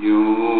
อ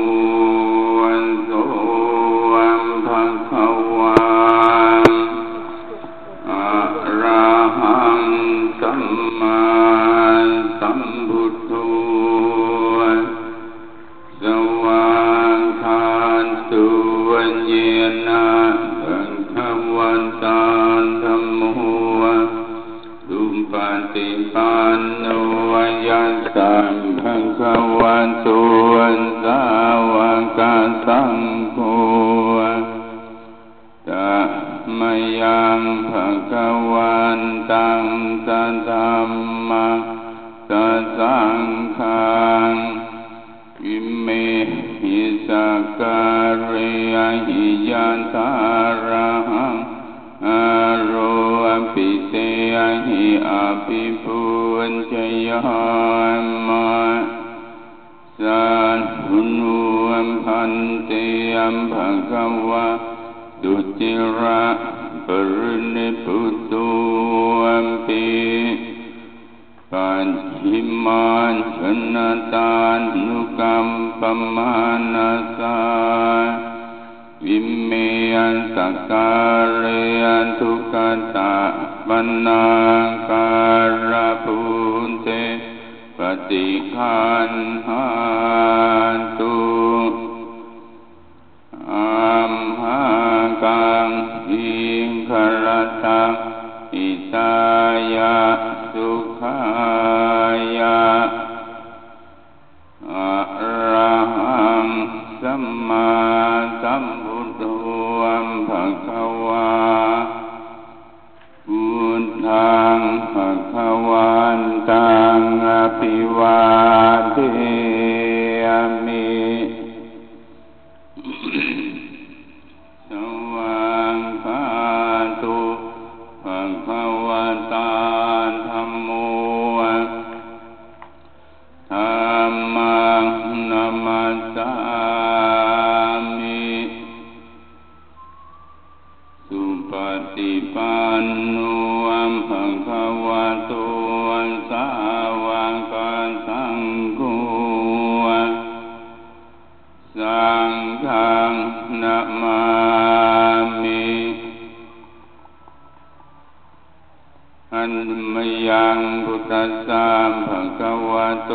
ภะคะวะโต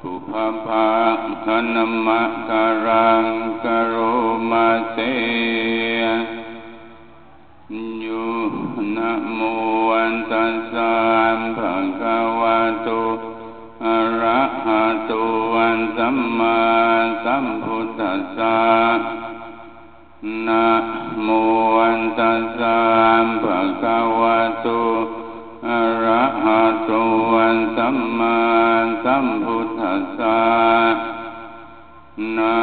ปุพพะธนมะการังกโรมาเสยุนะโมอันตัสสะภะคะวะโตอะระหะโตอันสัมมาสัมพุทธัสสะนะโมอันตัสสะภะคะวะโต อะระหะโตอันสัมมาสัมพุทธัสสะนะ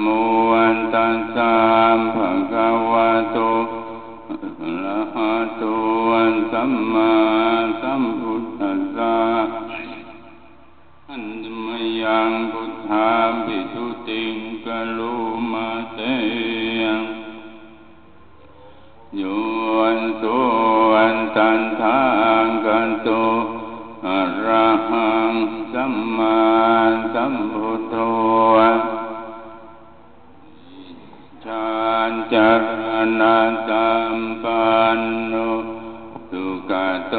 โมอันตัสสะภะคะวะโตอะระหะโตอันสัมมาสัมพุทธัสสะอันมยังพุทธาปิทุติงกะโลมาเตยัง โยอันโตอันตันทางกันโตอะระหังสัมมาสัมพุทโธชานจารณะสัมปันโนสุขโต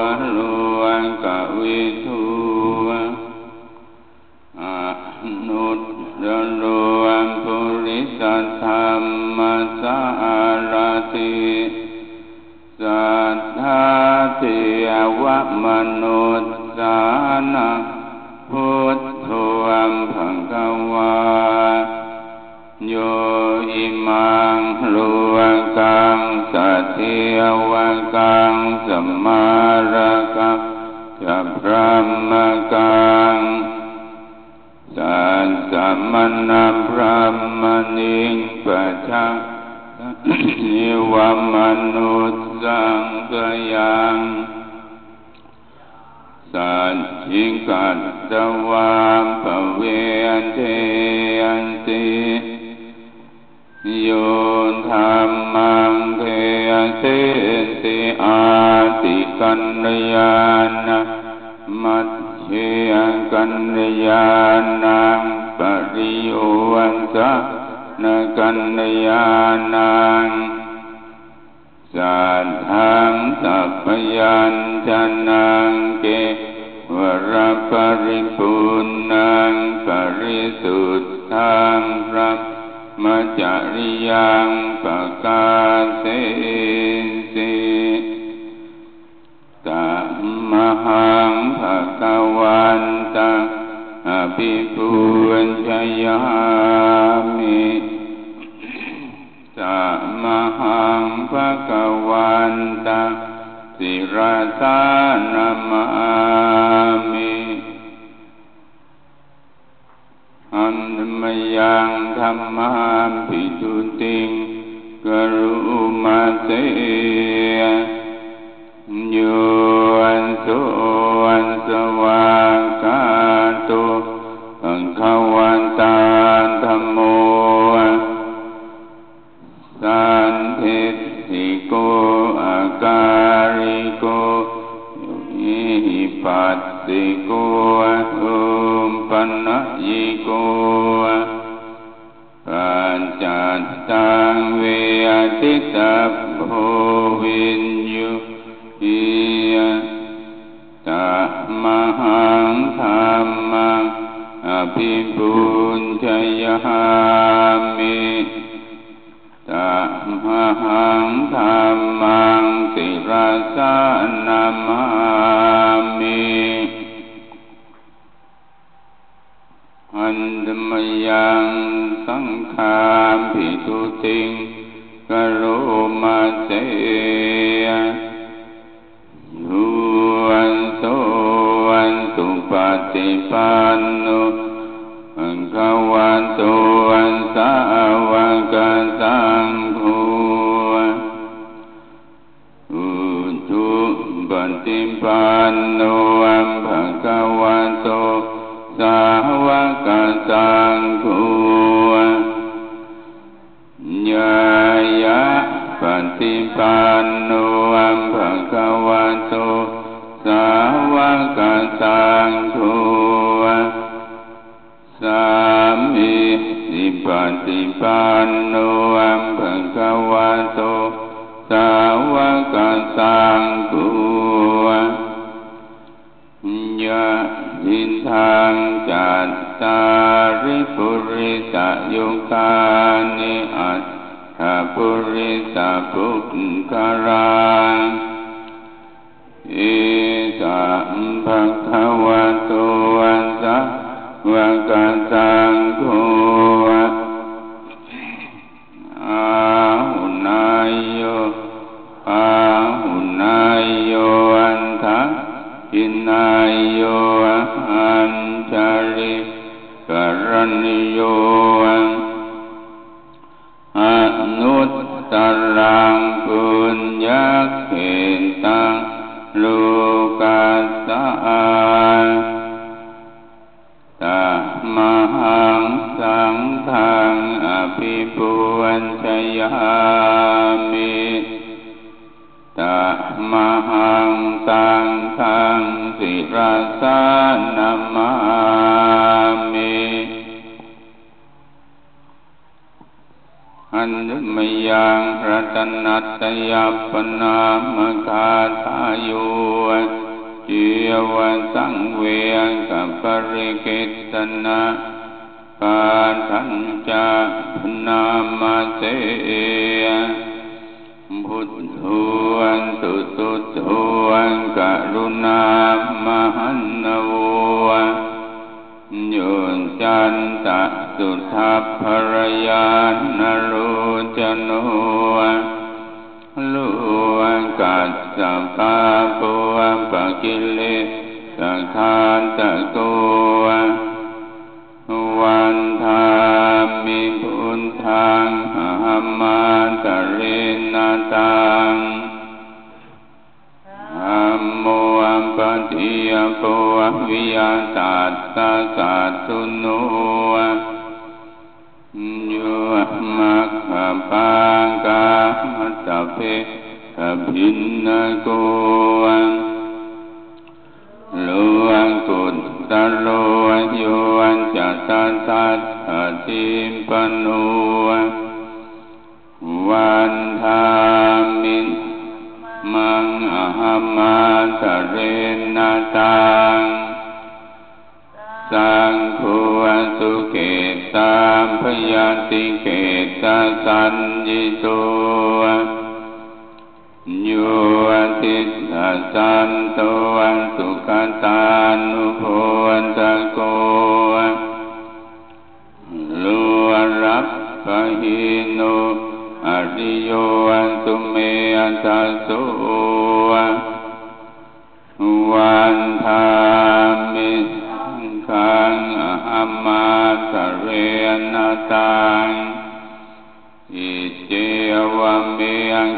อโลอังกวิทูอนุต ตโรอัมปุริสธรรมสารติสัทธาเทวมนุษสานังพุทโธอัมภังกวาโยอิมังโลกังสัตเทวกังสัมมาระกังสัพพะมกัง สันสัมมนาพระมณิงปัจจังนิวมนุสสังกยังสันจิกัตตวามภเวนเทยันติโยธรรมังเทเสติอาติกัญญาณมัจ เยกัญญานังปริโยวันสะนกัญญานังสัทธังสัพพยัญชนะเกวรปริปุณณังปริสุทธังพระมจริยังปกาเสสิ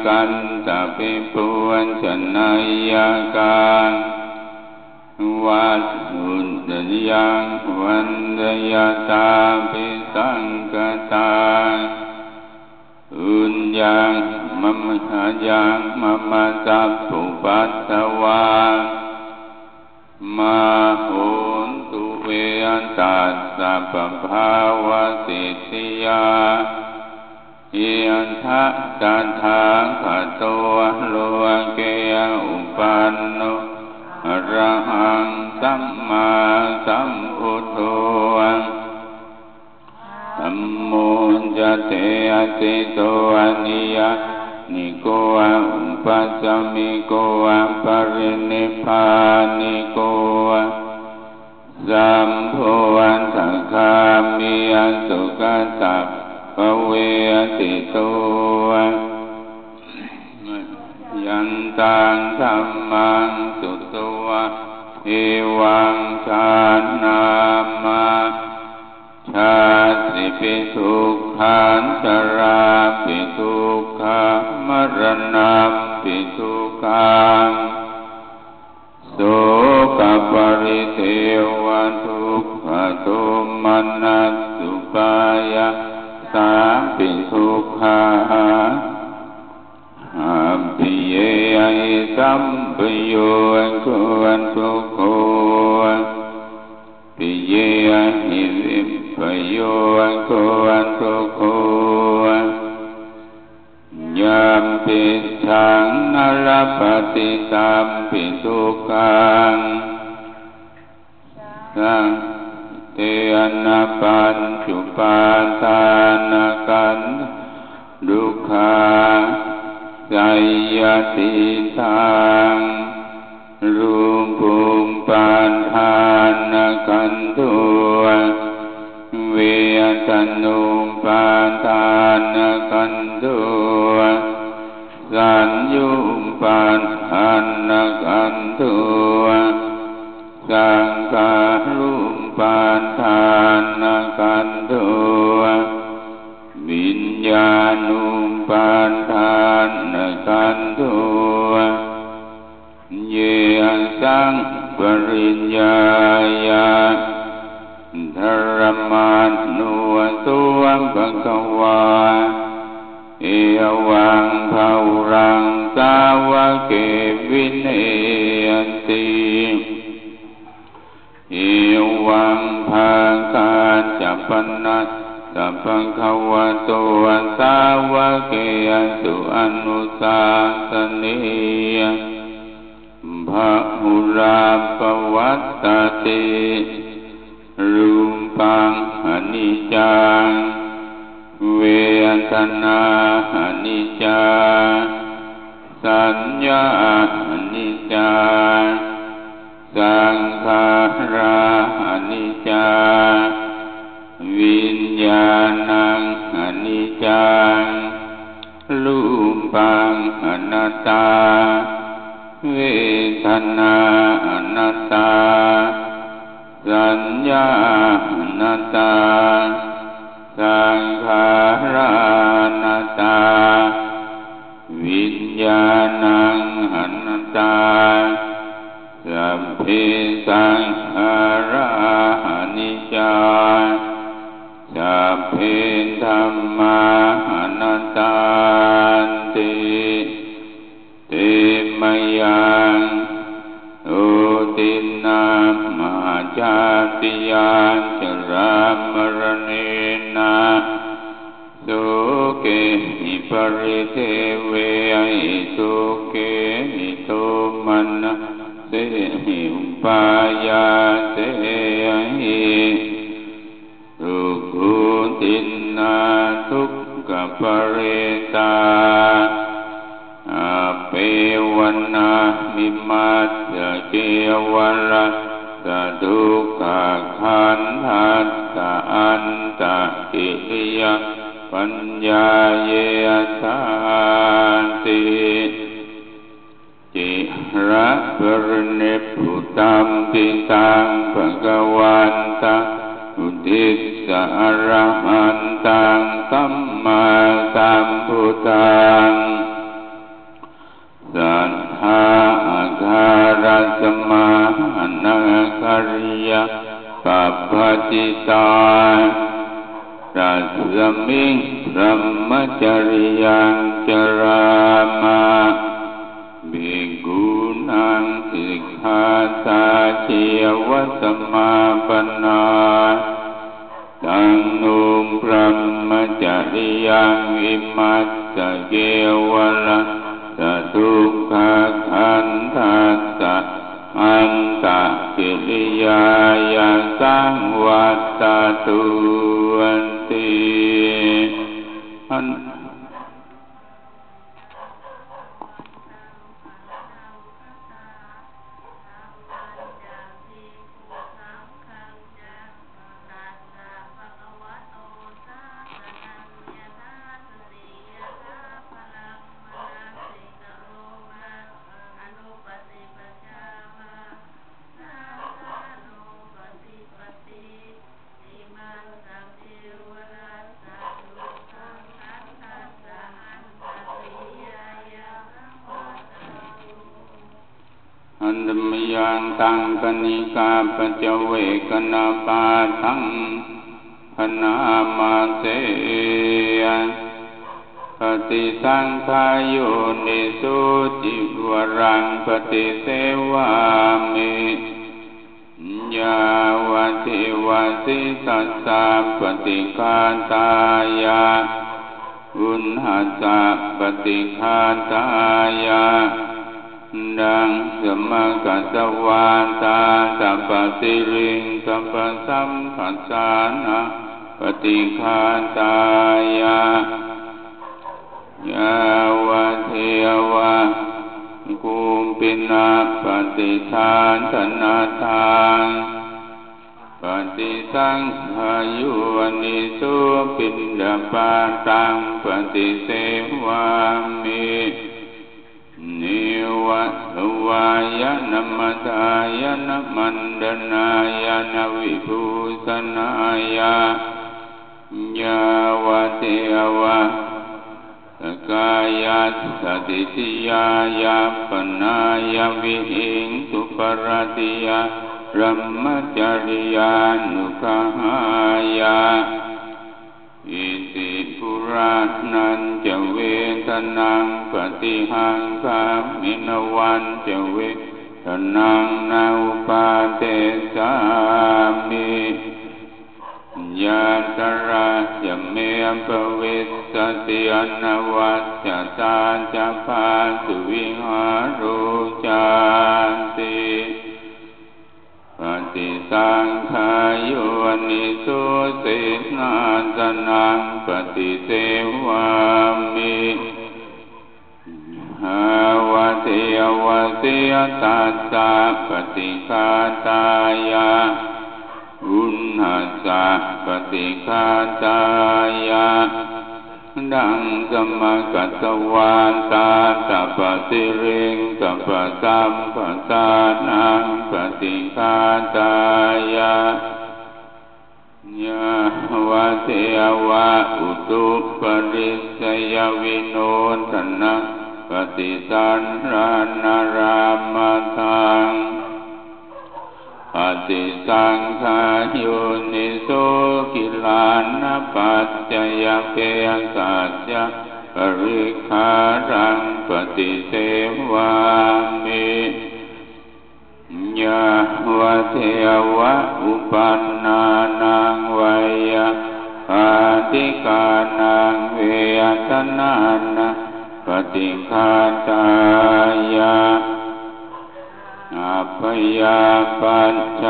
กันตะปิปุวันชนะยการวัดสุนทยังวันเดยตาปิสังกตาอุญยังมัมหายังมัมมาสัพพุปัสสวามาโหนตุเวอันตัสสะปภาวะสิทธิยา อียนทะตัทางขตโตโลเกยอุปันโนอรหังสัมมาสัมพุทโธสัมโมจะเตอติโตอนิยานิโกะอุปัสสมิโกะปรินิพานิโกะสัมโพวันสังคามิอันสุขตัป ปเวติโตยันตังธรรมังสุตวะเอวังชานามาชาติปิทุกขันจราปิทุกขามรณะปิทุกขังโสกปริเทวทุกขโทมนัสสุปายา สาปิทุกขาอาปิเยไอสัมปโยอันโคอันทุกโคปิเยหิริปโยอันโคอันทุกโคยามปิทังนรปฏิสัมปิทุกขังสัง เตนะปัญจุปาทานากันดุขาไสยติทางรูปุมปานทานนากันตุเวทนุปานทานนากันตุสัญยุปานทานนากันตุสังฆาร ปานทานนากันตุวิญญาณุมปานทานนากันตุเยสังปริญญาญาธรรมานุวตุวังปะกวาเอวังภารังสาวะเกวินเน สัพพังขวะโตสาวะเกยสุอนุสาสเนียภะหุราปวัตตติรูปังอนิจจังเวทนาอนิจจาสัญญาอนิจจาสังขาราอนิจจา วิญญาณังอนิจจังรูปังอนัตตา เวทนาอนัตตา สัญญาอนัตตา สังขารานัตตา วิญญาณังอนัตตาสัพเพสัง ชาติยาจรามรเนนาสุเกหิปริเทเวไอสุเกหิโทมันะเตหิมุปายาเตไอสุขุตินาทุกขปริตาอเปวันนามิมัสเกวัร สะดุขขันธัตตะอันตะกิริยาปัญญาเยสานติจิระปรเนปุตัมติตังภะกวันตังอุทิสสะอรหันตังสัมมาสัมพุทธังสัทธา อาคารัสมานาคาริยาปัปปจิตารัสมิงพรหมจริยังจรามาบิกุนังสิกขาสาชียวสมาปนาตังนุมพรหมจริยังอิมัสเกวระสะ ทุกขทันทัสสะอันตะกิริยายาสังวัตตุวันติอัน มยังตังกนิกาปเจเวกนาปาทังพนามาเสปฏิสังขายโยนิสุจิวรังปฏิเสวามิยาวติวาสิสัสสะปฏิคาตายาอุณหัสสะปฏิคาตายา ดังสมกัสวาตาสัพสิริงสัพสัมผัสสานะปฏิคาตายายาวะเทวะกุมปินาปฏิทานธนาทานปฏิสังขายุวนิสุปินดาปาตังปฏิเสวามิ นิวัตวายนมัตายนมันดนายนวิภูสนายายาวะเทวะสกายาสติติยายาปนายวิหิงสุปรติยารัมมจริยานุขายา อิติปุรานันจะเวทนังปฏิหังคามินวันจะเวทนังนาอุปาเตสามิยาตระจะเมปวิสสติอนาวัจจะตาจะพาสุวิหารุจา สุสินาสนังปฏิเสวามิหาวะเทวะเสยตัสสะปฏิคาตายาอุณหัสสะปฏิคาตายาดังสมกัสวาตาตัปสิริงกัปสัมปทานังปฏิคาตายา ยาวะเทวะอุตุปริสยวิโนทนะปฏิสันรานารามาทังปฏิสังขา โยนิโส คิลานะปัจจะยะเภสัชชะปะริกขารัง ปะฏิเสวามิ ยาวะเทวะอุปปันนานัง เวยยาพาธิกานังเวทะนานัง ปะฏิฆาตายาอาภยาปัจจ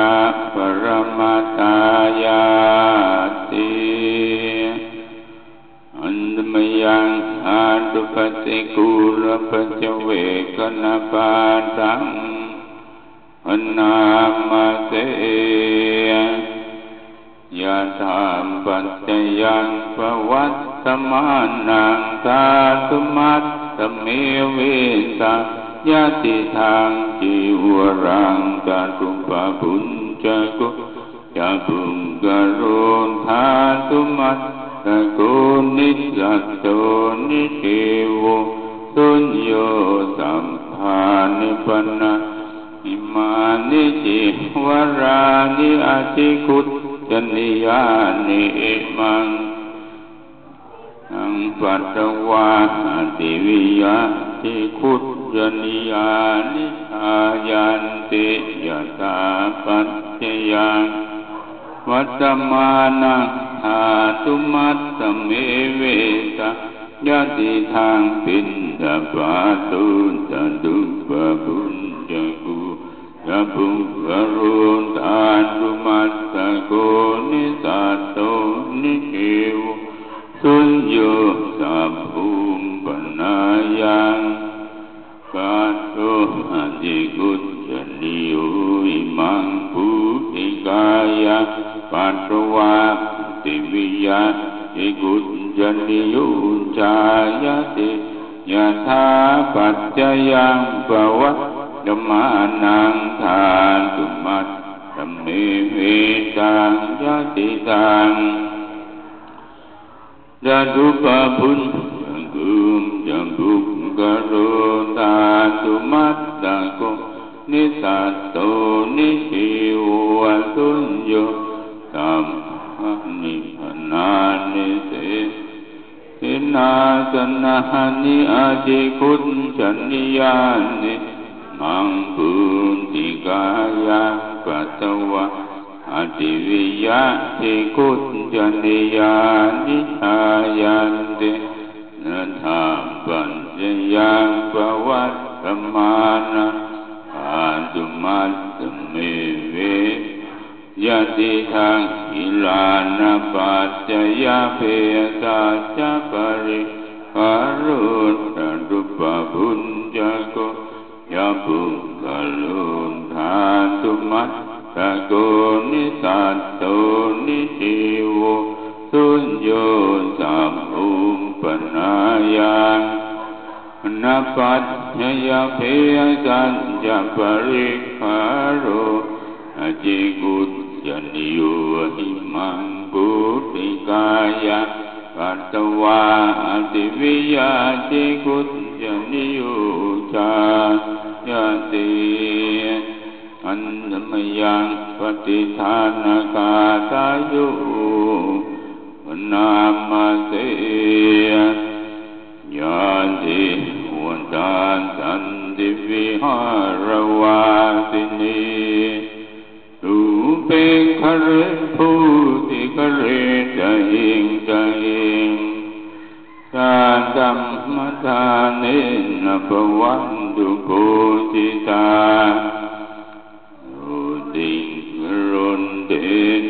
ปรมาตายาติอันตมยังอาดุปติกุลปัจเวกนาปาตัง นามาเสยะธามปัจจยังปวัตตมานัง ธาตุมัตตะเมเวตัง ยะทิทังจีวะรัง ตะทุปะภุญชะโก จะปุคคะโล ธาตุมัตตะโกนิสสัตโตนิชชีโวสุญโญ สัพพานิ ปะนะ อิมานิจีวะรานิอะชิคุจจนิยานิเอมังอังปัตตวาติวิยาติคุตจนิยานิอายันติยะตาปัจจยังวัตมานังอาตุมัตตเมเวตายะติทางปินดาปาตุตดุปะบุญจั กุยะปุกรุนทานตุมัตตะโกนิสัตโตนิเกวสุญโยสัพพุมปนายังกาโตอติกุจจนิโยอิมังปุติกายะปัตตวะติวิยะอิกุจจนิโยจายะติยะถาปัจจะยัง ปะวัต ตะมานัง ธาตุมัตตะเมเวตังยะทิทัง ตะทุปะภุญชะโก จะ ปุคคะโล ธาตุมัตตะโกนิสสัตโตนิชชีโว สุญโญ สัพนานิเสสินาสนะนิอาจิคุญจันนิยานิ มังปุติกายะปัตตวะอติวิยะติคุตจนิยานิอายันตินัทาปัญญยังปวัตตมานะอาตุมัตตเมเวยะติทางอิลานาปัจจยาเปสัจจปริคารุตตุปะบุญจโก ยะปุกะลุนทาตุมัตตะโกนิสัตโตนิจิวสุญโยสัมอุมปนายังนาปัจญยเพยสัจจปริคารุอจิกุจจนิโยหิมังปุติกายะ ปัตวาติวิยาจิกุจจนิโยชายาติอันธมยังปฏิทานกาตายุนามาเสยานติวันตานสันติวิหารวาสินีตู เปงคเรภูติคะเรจะหิงจะหิงสาดัมมทานินปวันตุโกติตาอุติรุนเด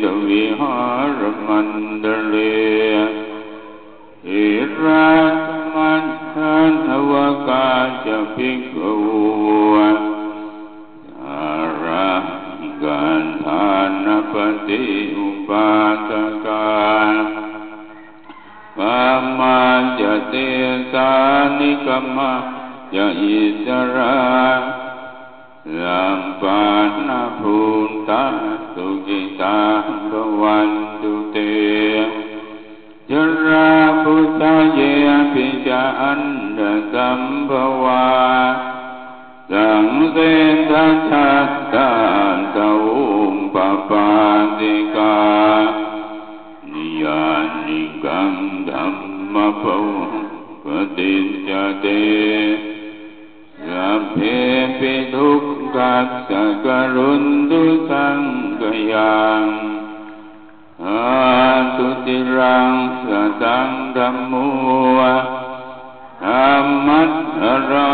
ตวิหารมันเดเลอิรามันทันทวกาจะภิกขุอารา กันทานปฏิอุปาตกาปามาจเตสานิกมะยะอิสราลัมปานาภูตาสุกิตาภวันตุเตจราพุทธเยปิจาอันดสัมภวา สังเสทัชชาตาตาอุมปปาติกานิยานิกังธัมมะปปฏิจจเตสัพเพปิทุกขัสสะกรุณตุสังกยังอาตุติรังสตังธัมโมธร รมัสรา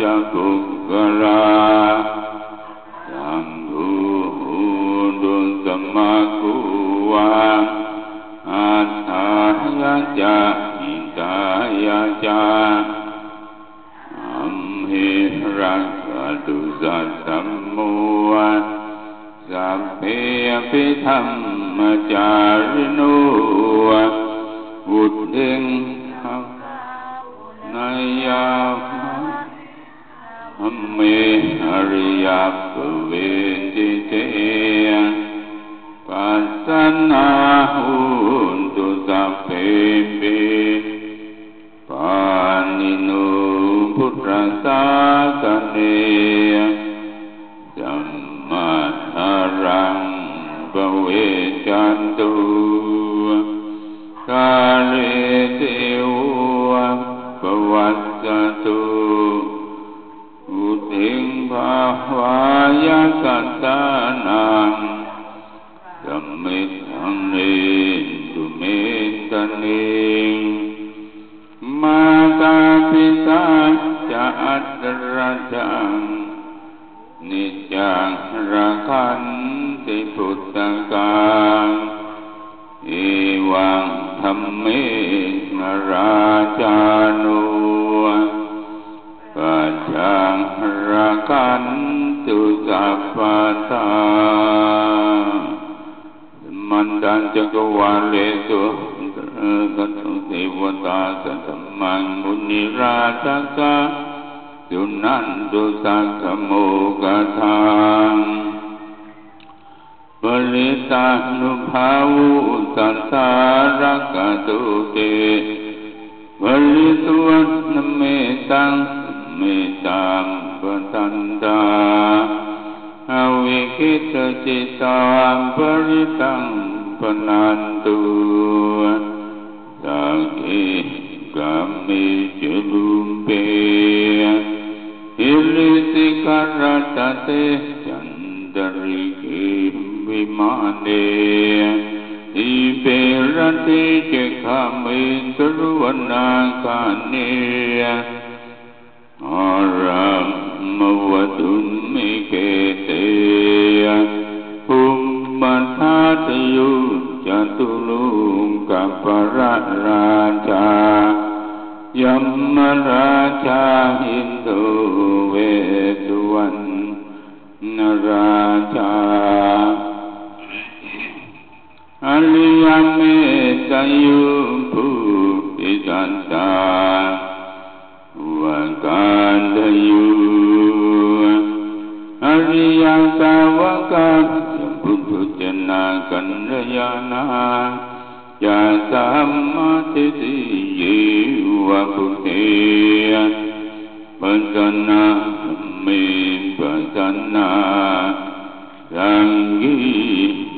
จักุกราสังหูดุสมากุวาอัตถายะจาอิตายะจาอัมหิรักตุสัตตมุวะสัพเพปิธรรมจาริโนวุติง นายาอัมเมอริยปเวติเตปัสสนาหุนตุสัพเพปิปานิโนพุทธสาสเนสัมมารังปเวจันตุกาเลเทว ปวัสสตุอุทิงภาวายสัตตานังสัมมิทังเนตุเมตันเองมาตาปิตาจะอัตระจังนิจังรัคันติพุทธกา เอวังธรรมเมนราชานุปัจจังรัคันตุสัพพตามันดันจักวาเลสุกัตเทวตาสัตมังมุนิราชกาสุนันตุสักขโมกทัง บริตานุภาวุสัสสารกตุเตบริสุวนเมตังเมตังปตันตาอวิคิตจิตามปริตังปนันตุสังเกกัมมิจุลุมเปอิลิสิการตเตจันดริกิ วิมานเนอิเปรติเจขมิสรุวนาคาเนอารัมมวตุมิเกเตภุมมัทาตยุจตุลุงกัประราชายัมมราชาหินโดเวสุวรรณราชา อลิยาเมตยุปุปิจันตาวันกาตยุอริยาสาวกยมุทุจนากันรยานาญาสัมมาทิฏฐิเยวะพุทธิปัญจนาเมปัญจนาสังกี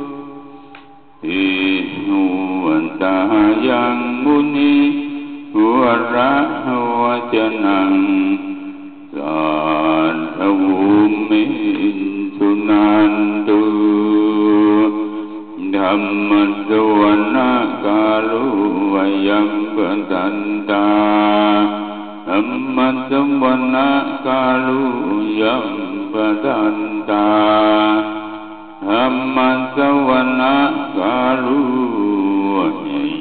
เอหุวันตายังมุนีวระวจนังสาธวุมิสุนันตุธรรมสวนากาลุวยังปันตาธรรมสวนากาลุยังปันตา ธรรมสวรรคารุ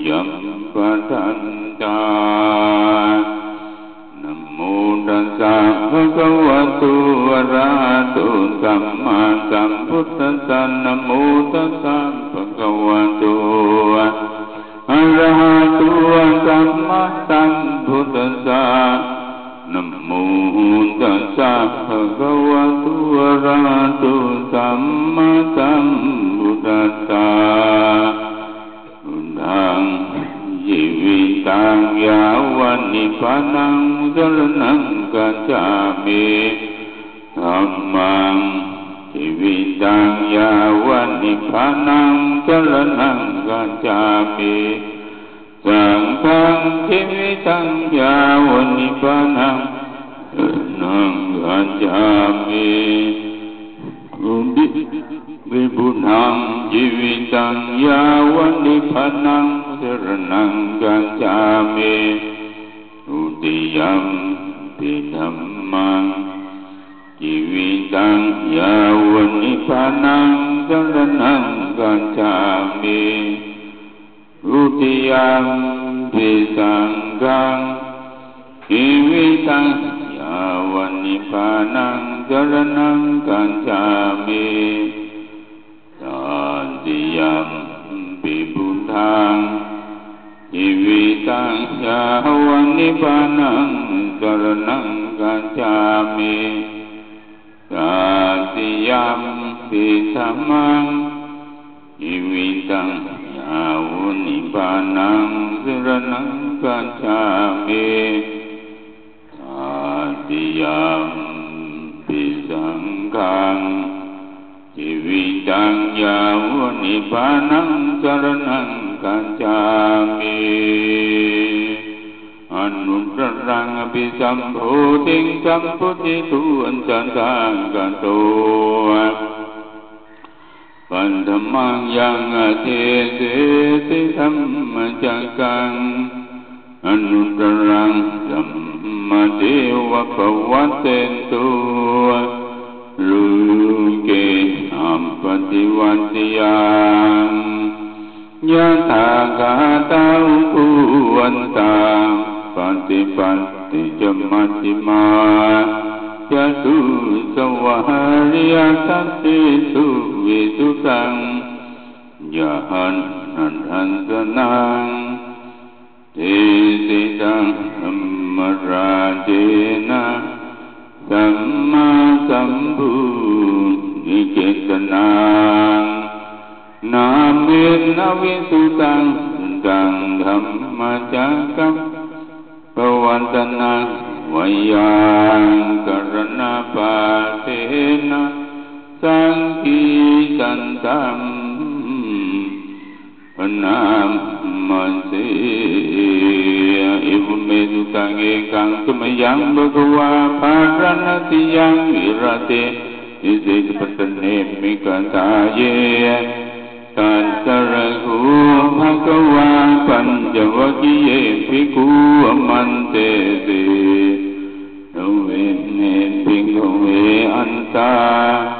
ยัมปัตตานโมตัสสะภะคะวะโตอะระหะโตสัมมาสัมพุทธัสสะนโมตัสสะภะคะวะ tassa bhagavato arahato samma sambuddhassa Buddhang ยิวิตังยาวันนิพพานังสรณังกัจจามิธรรมังชีวิตังยาวันนิพพานังสรณังกัจจามิสังฆังชีวิตังยาวันนิพพานังส รณังกัจจามิอุดิวิบุญังชีวิตังยา วันนิพานังสรณังกัจจามิอุติยัมปิธัมมังชีวิตังยาวันนิพพานังสรณังกัจจามิอุติยัมปิสังฆังชีวิตังยาวันนิพพานังสรณังกัจจามิสันติยัมปิพุทธังชีวิตังยาวันนิพานังสรณังกัจจามิสันติยัมปิธัมมังชีวิตังยาวันนิพานังสรณังกัจจามิ ติยัมปิสังฆังชีวิตังยาวันนิพานังสรณังกัจจามิอนุตตรังอภิสัมโพธิงสัมพุทธิทุอันจันตังกันโตปันธมังยังอเทเสติธรรมจักกัง อนุตรังสัมมาเทวะปวัตเตนตุลุเกอัมปฏิวันติยังยะถากาตาอุวันตังปฏิปันติจมัจจิมายะตุสวะหาริยสัสสิสุวิสุตังยะหันนันทันสนัง เทสิตังธัมมราเจนะสัมมาสัมพุนิเกตนังนาเมนวิสุตังตังธรรมจักกัมปวันตนาวิยังกรณาปาเทนะสังคีตันตัมนาม มันเสอิบุเมตุตังเอกังตุมยังบกวาภารณติยังวิรติอิสิกปตเนมิกันตาเยตัสสระหูภะคะวาปัญจวัคคเยภิกขุมันเตเติงโนเวเนตา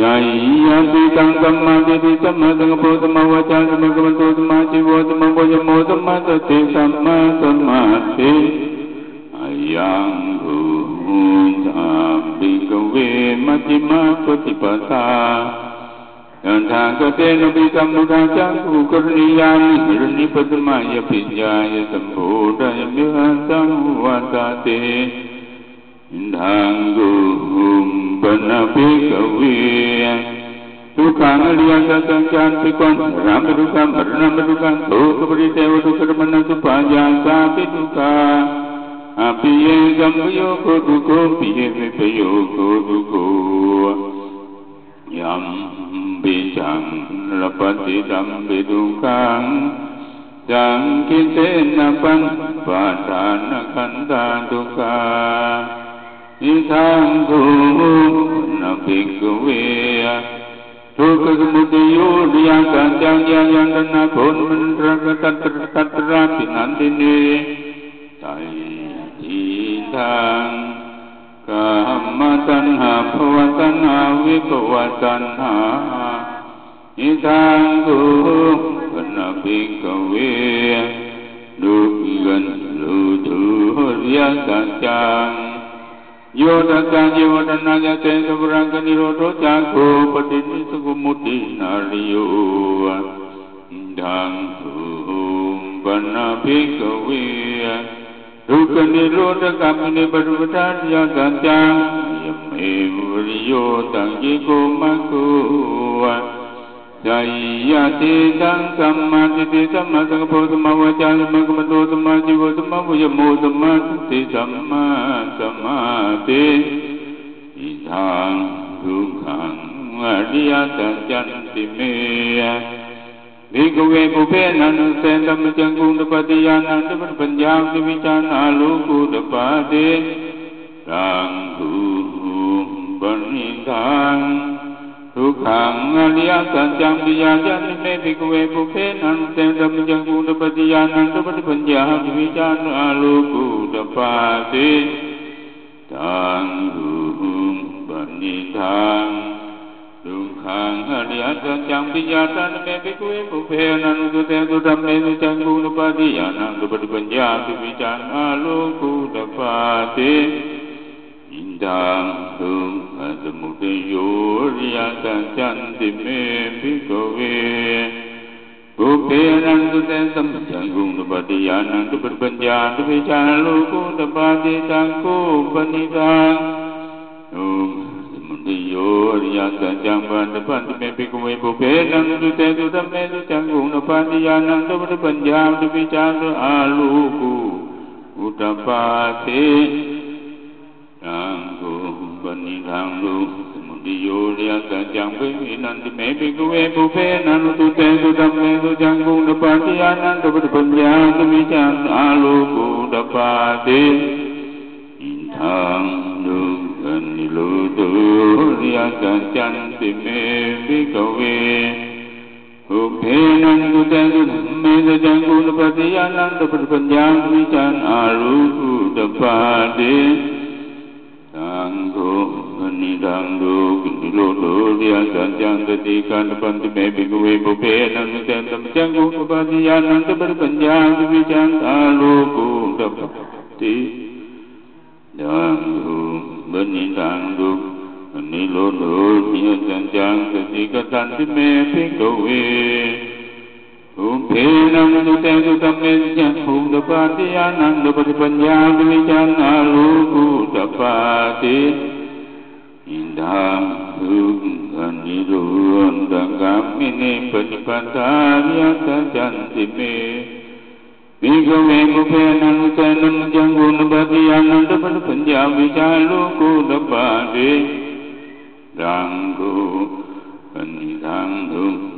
ယာယီယံတိတံသမ္မာတိတိသမ္မာသံဃောသမ္မာဝါစာသမ္မာကမ္မတောသမ္မာជីវောသမ္မာဘောဇမောသမ္မာသတိသမ္မာသမ္မာတိအယံဟုဟူသာဘိကဝေမတိမပฏิပသာယန္တာကတေနပိသမ္မုဒ္ဒါချကုကရဏီယာမိဟိရဏိပတ္တမယပိညာယသမ္ဗုဒ္ဓယမေဟံသံဝါသတေ ทาดันดังกเตนะกิสัมมุตังยังกุกรณียานกรณีปัตมายาปิญญายสัมโพธานิปันตังวาตาเตปัตมายะสังปิกุเวมัจจิมาบันทานดังกเตปิสัมมุตังดุกันิปันตังวาตาเตอายเมอุริโยตังเยกุมาโกจายาติตังสัมมาทิฏฐิสัมมาสังโฆสัมมาวาจาสัมมากัมมันโตสัมมาชีวะสัมมาโพยโมสัมมาสติสัมมาสมาธิอายังหูสัมปิกเวมัจจิมาปฏิปทายันทางกเตนปิสัมมุทาจังทุกข์ปัญญายสัมโพธายมิหันตังตเตทางกุหุมปนาภิกเวทุกขังอริยสัจจันติกันรามทุกขังรณมทุกังโสกปริเทวทุกขมนัสุปาญาสาปิทุกขาอภิเยสัมโยโคทุโคปิเยวิปโยโคทุโคยัมปิจังรปฏิดัมปิทุกขังจังคิเตนะปันปาทานขันตาทุกขา อิทังทุนภิกขเว ทุกขสมุทัยโยริยสัจจังยายันตนาโคนมันรักตัตระตัตระปินันติเนไตทีทังกามตัณหาภวตัณหาวิภวตัณหาอิทังกุปนาภิกเวดุกันลุทุริยสัจจัง योदतां जीवदन्ना जते सुपुरांग निरोधो चाको पतिनिसुकु मुदिनारियो धां धूम बन्ना भिगवे दुःख निरोध कामने बरुवतार जागतां यमे वरियो Jayati sang sama titi sama sangpo sama wajah sama kemento sama jiwa sama wujudmu sama titi sama sama ti Isang dukhang adiya sanjan timeya Bhikkhave kupe nanu sentam cangkung dapati yanandu berpenjang dibicana luku dapati Sang duhum bernintang ทุกขังอริยสัจจังปิยาญาณิเมภิกเวภุเพนันเตตัมจังกุณปฏิยานังตุปฏิปัญญาภิวิจารอาลูกุตปาติตังหุมปัญญิทังทุกขังอริยสัจจังปิยาญาณิเมภิกเวภุเพนันตุเตตุตัมเมจังกุณปฏิยานังตุปฏิปัญญาภิวิจารอาลูกุตปาติ đà hương từ một từ vô ria ta chân thì mê phi cô vi cô pe năng tu tên tâm chân gùng tu bát ya năng tu bát bát ya tu vi cha lu cô tu bát ti tăng cô bát ni tăng hương từ một từ ta chân bát tu bát ti mê phi cô vi cô pe năng tu tên tu tâm mê tu chân gùng tu bát ti ya năng tu bát bát ya tu vi cha lu a lu cô นังกุปนิธังลุสมุติโยริยสัจังเวนันติเมปิกุเวปุเวนันตุเตสุตัมเมสุจังคุณปัติอานันตปุปัญญาสมิจังอาโลโกตปาติอินทังนุกันนิโลตุริยสัจันติเมปิกเวภูเพนังกุเตสุเมสจังคุณปัติอานันตปุปัญญาสมิจังอาโลโกตปาติังโกอนิจังดุกิโลโลยะสัจจังตะติกันตปันติเมปิกเวปุเพนังตันตัมจังโกปะติยานังตปะปัญญาวิจังตาโลกุตปติยังโกอนิจังดุกิโลโลยะสัจจังตะติกันตันติเมปิกเว උම්පේනං දුතං දුතම්මෙන් භූතපාති ආනන්ද ප්‍රතිපඤ්ඤාගලිචානා ලෝකුතපාති ඉන්දං දුක්ඛනිරෝධං ගම්මිනේ ප්‍රතිපදාරියත ජන්තිමේ මේගමේ මුපේනං තනං ජංගුණ බති ආනන්ද ප්‍රතිපඤ්ඤාවිචා ලෝකුතපාති දංගෝ අනිදං දුක්ඛ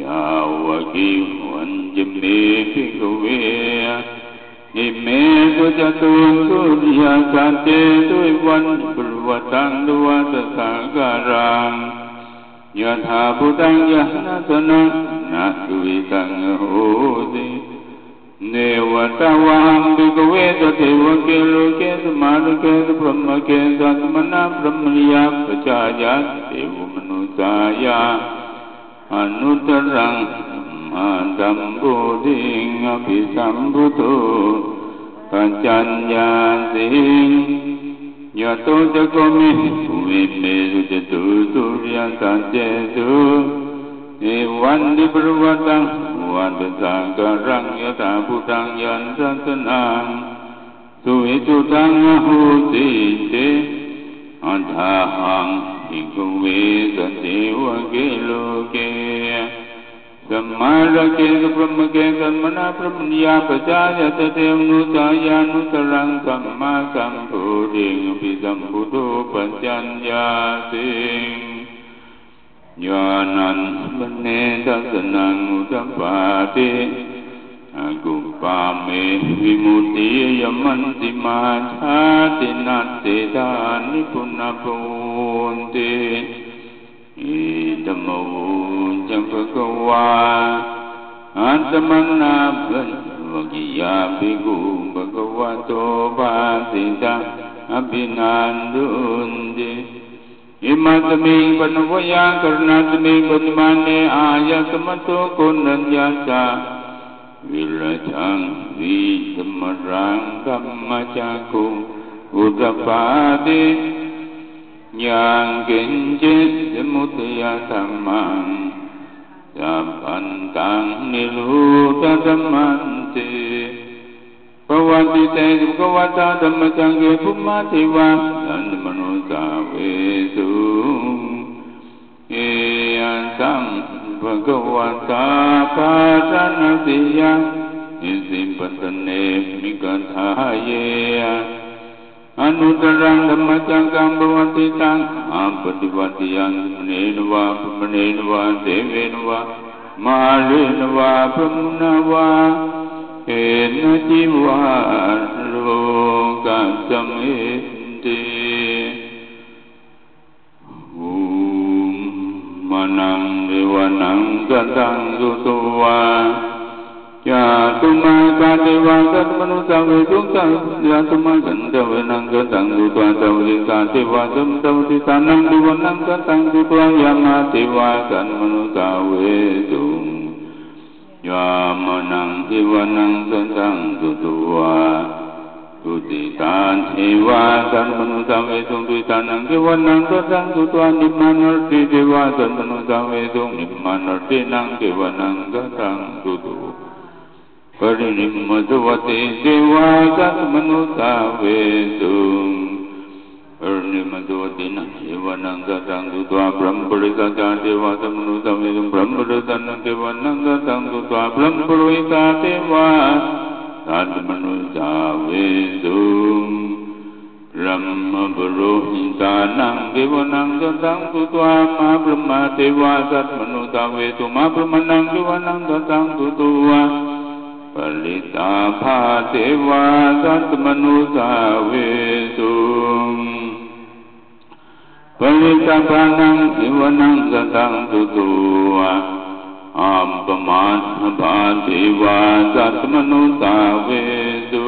ยาวกิวันจิเมพิกเวียนิเมตุจตุสุริาสันเตด้วยวันปรวตังดวสสังการังยถาพุตังยะนาสนะนัสุวิตังโหติเนวตาวะหังบิกเวตเทวเกโลเกสมารเกสพรหมเกตสัตมนาพรหมยาปจายาเทวมนุสายา අනුතරං ධම්බෝධින් අපි සම්බුතෝ පඤ්චඤ්ඤාසින් යතෝ ජගොමි සුමෙමෙරු චතුතු යසජ්ජේතු එවං දිබ්‍රවතං වන්දසං කරං යත බුතං යන්සතනං සුවිතුතං හෝති තේ อัฏฐาหังอิกเวสเทวเกโลเกสัมมาระเกสพรหมเกสัมมนาพรหมญาปจายตเตมนุสายานุสรังสัมมาสัมพุริงปิสัมพุทโธปัญจัญญาสิงญาณันมเนตัสนังอุตปาติ กุปาเมวิมุตติยมันติมาชาตินัตเตดานิพุนาภูนติอิตมวุจัมภกวาอัตมังนาภันวกิยาภิกขุภะคะวะโตภาสิตังอภินันดุนติอิมัตมิงปนวยังกรณัตมิงปฏิมาเนอายะส วิรชังวิสมรังกัมมจักุอุตปาติยังกินจิตสมุทยธรรมังสัพพันตังนิโรธธรรมันติปวัติเตสุขวัตาธรรมจังเกภุมาเทวะสันมโนสาเวสุเอยัสัม ภะคะวะตาปาทานติยังอิสิปัตเนมิกัทาเยอนุตรังธรรมจังกังบวติตังอาปฏิวัติยังเนนวะพมเนนวะเทเวนวะมาเลนวะพมุนวะเอนจิวะโลกัสมิติอุม มนังเดวนังกตังสุตัวะยาตุมาตาเทวาสัตมนุสังเวทุสัยาตุมาสันเทวนังกตังสุตัวตวิสาเทวาสัมตวิสานังเทวนังกตังสุตัวยามาเทวาสันมนุสังเวทุยามนังเทวนังกตังสุตัว กุติตาเทวาสัมปนุสังเวสุปิตานังเทวานังตัสังสุตวานิมานรติเทวาสัมปนุสังเวสุนิมานรตินังเทวานังตัสังสุตุปรินิมมตุวติเทวาสัมปนุสังเวสุปรินิมมตุวตินังเทวานังตัสังสุตวาพรหมปริสัจเทวาสัมปนุสังเวสุพรหมปริสันเทวานังตัสังสุตวาพรหมปริสัเทวา สัตมนุสาเวสุอาภัสรานังหิวนังกตังตุตัวปริตตุปาเทวาสัตมนุสาเวตุปริปานังเทวนังกตังตุตัวามันปาเทวาสัตมนุสาเวตุอาปมานัตุปานังวนังกตังตุตัวสุ ภกินนากาเทวะสันตมนุสาเวสุ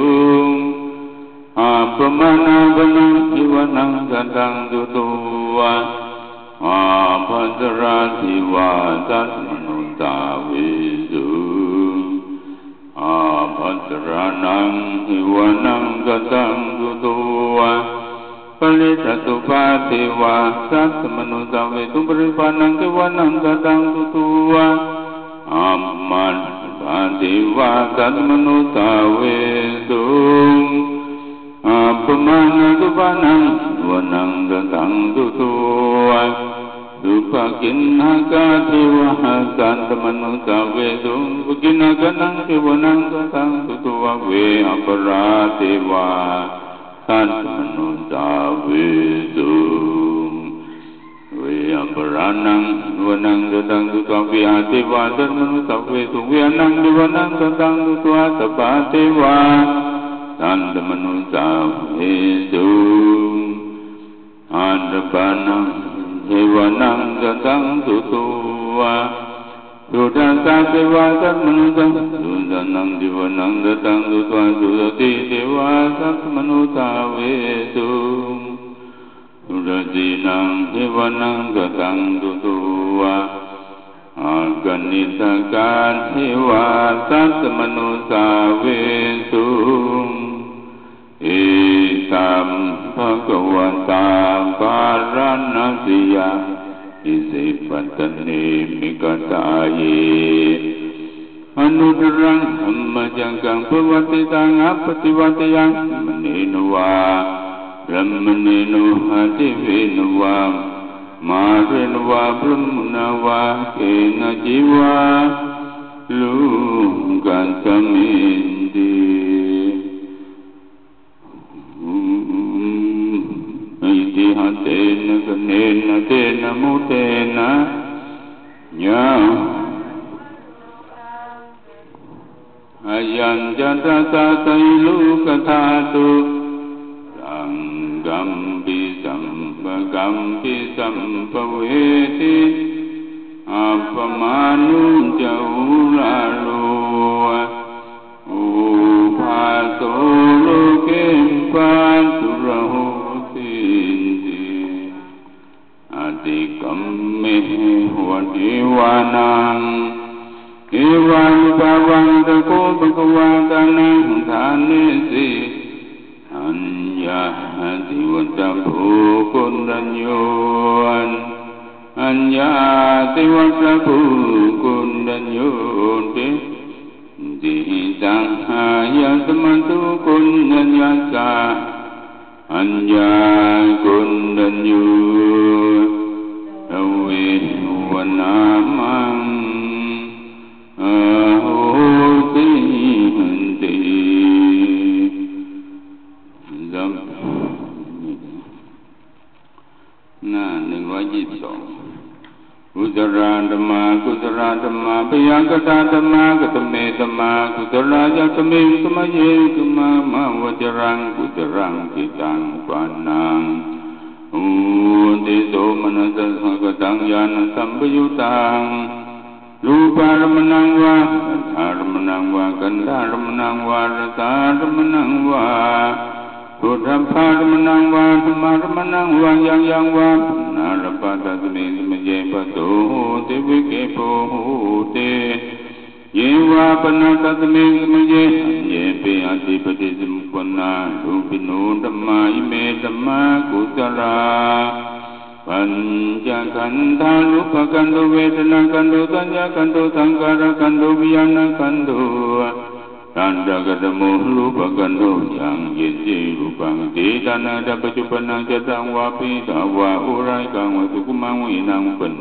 ภกินนากนังเทวนังสังสุตัวเวอปราเทวะสันตมนุสาเวสุเวอปรานังวนังสังสุตัว ลิสตุปาติวาสัตมนุสเวตุปริปานังเกวานังกตังตุตุวาอัมมันปาติวาสัตมนุสเวตุอัปมานังตุปานังวานังกตังตุตุวาสุภกินนากาติวาสัตมนุสเวตุปกินนากนังเกวานังกตังตุตุวาเวอปราติวา Anang wenang datang tu tapi hati wajar menu tapi tu wenang di wenang datang tu tua tapi wajar dan menu tapi ဒုဒ္ဒသသေဝသမနုသံဒုဒ္ဒနံဒီဝနံဒတံဒုသောဒုရတိဒေဝသမနုသာဝေတုဒုရတိနံဒေဝနံကတံဒုသဝါအာကနိသကာသေဝသမနုသာဝေတုဧသမဘဂဝတာပါရဏစီယံ ඉසේ පතනේ මිකතායේ අනුදුරං ධම්මජංගං පවතිතං අපතිවතයන් මනේනවා බ්‍රහ්මනේනෝ හති වේනවා. මාගෙනවා බ්‍රහ්මනවා කේන ජීවා. ලෝකං සමින්දී. Vindihantena ganena tena mutena Nya. Ayan jatata tailu kathatu Sangampi sambagampi sambhaveti Apamanun jaulalu Upato lokem pantu rahu ติกัมมิหวดิวานังเอวันกาวันตะโกปะกวาตานังทานิสิอัญญาติวัตถุกุณัญโยอัญญาติวัตถุกุณัญโยติดิตังหายาสมันตุกุณัญญาสาอัญญาคุณัญโย เวสุวนามังอาโหติหันติดัหน้าหนึ่งร้อยยี่สิบสองกุศลธรรมากุศลธรรมาพยังกตาธมากตเมธรมากุศลยัตเมสมเยกมามาวจรังกุศลังกิตังปานัง ติโสมนัสสะกตังญาณสัมปยุตังรูปารมณังวาอารมณังวากันธารมณังวารสารมณังวาพุทธภารมณังวาธรรมารมณังวายังยังวานาลปัตตะสนิสมเจปโตติวิเกโพติ งเตตานาตปัจจุปนังจตังวาปิตาวาอุไรกังวสุกุมังวินังปณิตังวายังตุเรวสันนิเกวันเอกจังปิสัญญุโตปิสังกปิตุวยังอุตติรูปกันโตသံဃဟုသံဃောသံဃိတေနသံဃိတံသံဃိတေနသံဃိတံသံဃိ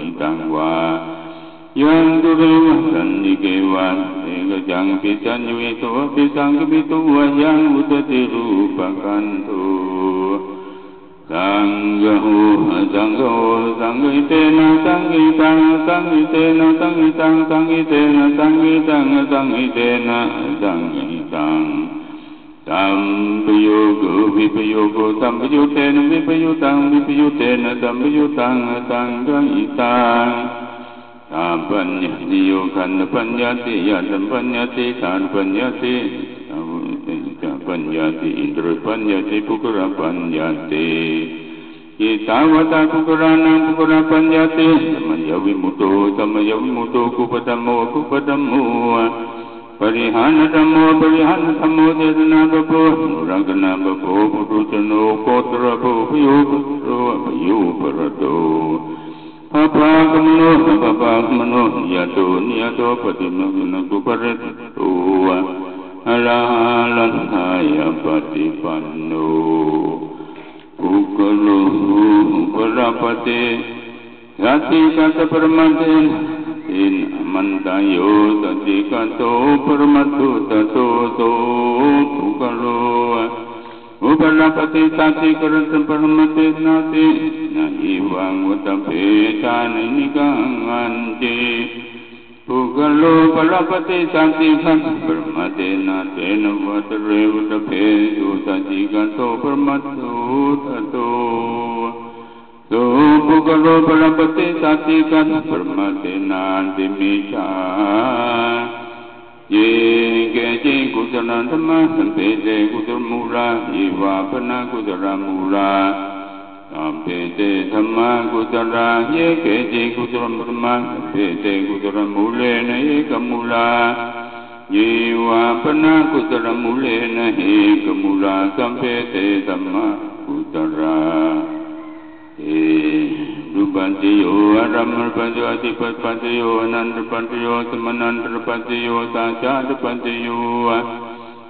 တေနသံဃိ Yandudewa Sannikewa Ega Jang Pisanyuito Pisangkapitu Wayang Utati Rupakanto Sanggaho Sanggaho Sanggitena Sanggitang Sanggitena Sanggitang Sanggitena Sanggitang Sanggitena Sanggitang Sampiyogo Vipayogo Sampiyutena Vipayutang Vipayutena Sampiyutang Sanggitang ปัญญาติโยคันปัญญาติยาสันปัญญาติทานปัญญาติปัญญาติอินทรปัญญาติภุกระปัญญาติยิตาวตาภุกระนังภุกระปัญญาติธรรมัยวิมุตโตรมยวิมุตโตคุปตัมโมคุปตัมโมปริหานธรรมโมปริหานธรรมโมเจตนาบโพรังกนาบโพปุตุจโนโคตระโพโยุปโรโยุปรโต อุปากมโนสัพปากมโนยะโตนิยะโตปฏิมาวินกุปะริตตัวะอรลันทายปฏิปันโนอุกโลหุปรปฏิยะติกัสปรมัเตนอินมันตายโยตติกัโตปรมัตตุตโตโตอุกโลอุปรปฏิตติกรณสัมปรมัตตินาติ ပတိသတိခတ်ပရမတေနာတေနဝတရေဝတဖေသုသတိကသောပရမတုတတောသောပုဂ္ဂလောပလပတိသတိကတ်ပရမတေနာတိမိချာယေကေจิကုသလံဓမ္မသံပေတေကုသမူရာယေဝပနကုသရမူရာသံပေတေဓမ္မကုသရာယေကေจิကုသရမဓမ္မသံပေတေကုသရမူလေနယေကမူလာယေဝပနကုသရမူလေ สัพเพเตธรรมากุตระเยเกจิกุตระมรมะสัพเพเตกุตระมุเลนะเอกมุลาเยวาปนากุตระมุเลนะเอกมุลาสัมเพเตธรรมากุตระเอรูปันติโยอารมณปันติโยอธิปัตปันติโยอนันตปันติโยสมนันตปันติโยสัจจปันติโย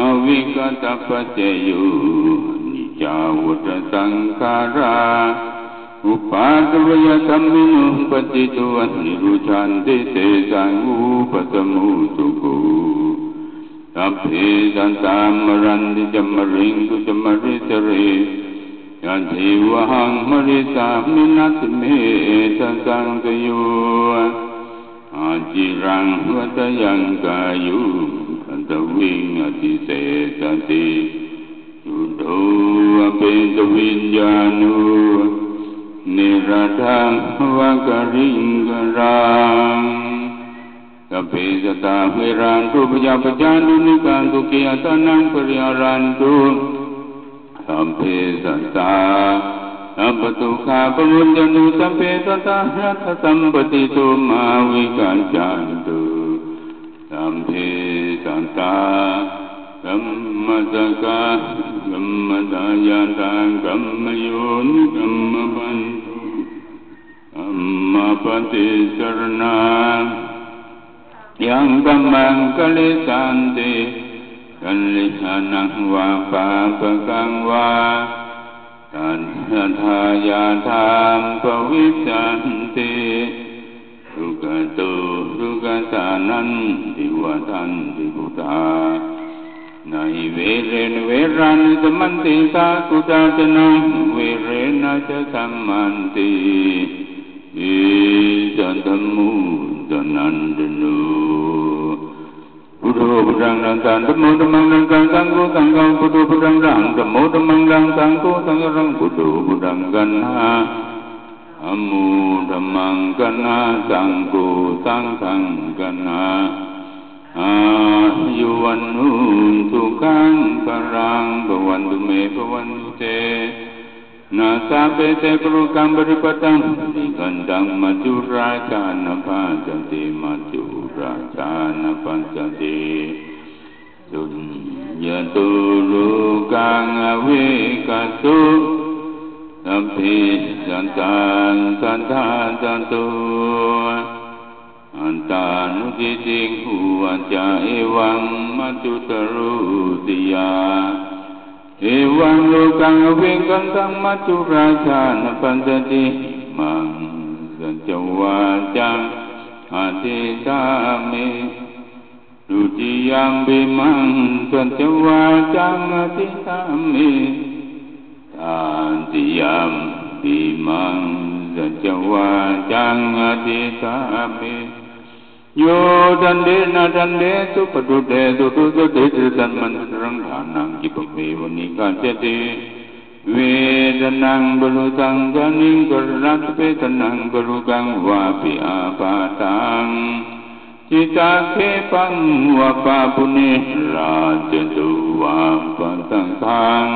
อวิกตปัจเจยุนิจาวุตสังขาราอุปาทวยธรรมินุปจิตวันนิรุชันติเตสังอุปสมุตุกุตัพเพสันตามรันติจมริงตุจมริสเรยันทิวหังมริสามินัสเมตัสังตโยอาจิรังวัตยังกายุ ตวิงอติเสสติสุโธเป็นตวิญญาณุนิรัตังวกริงกรังสัพเพสตาเวรันตุปยาปจานุนิการตุเกียตานังปริยารันตุสัพเพสตาสัพตุขาปมุญญานุสัพเพสตาหัตสัมปติตุมาวิการจันตุ ตากัมมสกากัมมตายาตังกัมมโยนิกัมมปันตุกัมมปฏิสรณายังกัมมังกลิสันติกัลิหานังวาปาปะกังวาตันทายาธามปวิสันติ Ruka tu ruka sanan diwatan dibuta Nai veren veran samanti sakutatana Verena ca samanti Isantamu danandanu Buddha budang lang tan dhammo dhammang lang kan sangko sanggam Buddha budang lang dhammo dhammang lang sangko sangarang Buddha budang ganha อมูธรรมังกนาสังกูสังขังกนาอายุวันนุทุกังกรังปวันดุเมปวันเตนาสาเปเตปรุกัมบริปตังกันดังมาจุราชานปัญจติมาจุราชานปัญจติสุญญตุลูกังอวิกัสุ สัพพิสันตันสันทานสันตุอันตานุจิติงหูอัจจาเอวังมัจจุตรุติยาเอวังโลกังอเวกันตังมัจจุราชานปันติมังสัจวาจังอาทิตามิดุติยามบิมังสัจวาจังอาทิตามิ ทานติยมบิมังสัจวาจังอาทิตามิโยดันเดนะดันเดสุปตุเตสุตุสุเตจิตันมันรังฐานังกิปเมวนิกาเจติเวดนังบรุตังกานิงกรัตเปตนังบรุกังวาปิอาปาตังจิตาเคปังวะปาปุเนราจตุวาปันตังทัง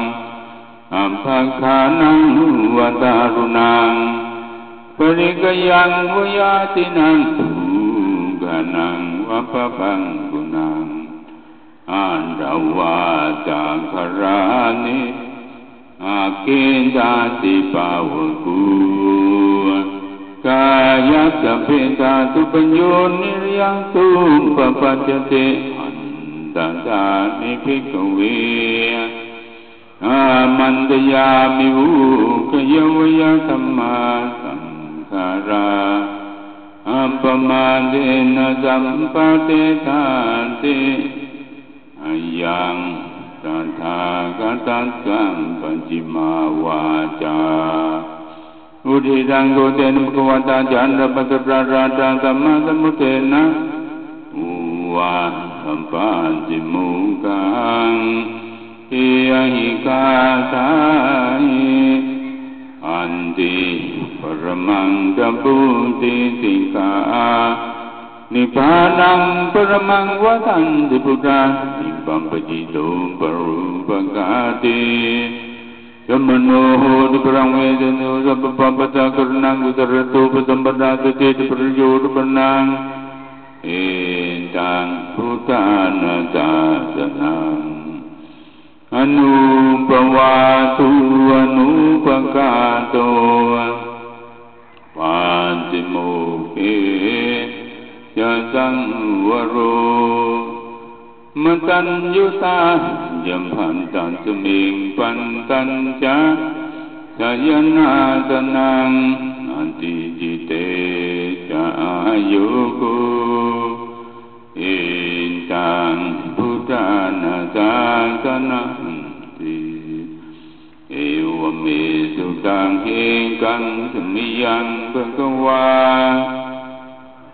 อัมภังขานังวตารุนังปริกยังวยาตินังนังวัปปังกุนังอันดาวาจังครานิอาเกณฑาติปาวกุกายสัพเพตาตุปัญโยนิยังตุปปัจเตอันตตานิภิกเว อามันตยามิวุกยวะยธรรมาสังขาราอัปมาเดนะสัมปะเตทานติอายังตถาคตัสสัมปัญจิมาวาจาอุทิตังโกเตนะภควตาจันทปัตตราราชาสัมมาสัมพุเตนะอุวาสัมปัญจิมุกัง हिकासानि अन्ति परमं प्रभूतिका निपानं परमं वदन्ति पुरा निपं पचितो परूपकाते Yamanoho diperangwedanu sabapapata karenang utaratu patambadatu titi perjudu penang Intang putana sasanang พานังปรมังวัฏันติพุทธานิพปัตติยมโนโหติปรังเวทโนสัพพะจังกุตระตุปสัมปดาตุเตติปริโยตุปนังเอตังพุทธานาจาสนังอนุปวาทุปกาโตปานติโมเกยะสังวโรมตัญยุตายัมพันตันสมิงปันตัญจายนาสนังอันติจิเตจายุโกเอตัง พุทธานาสาสนังติเอวเมสุตังเฮกังสมิยังภะคะวา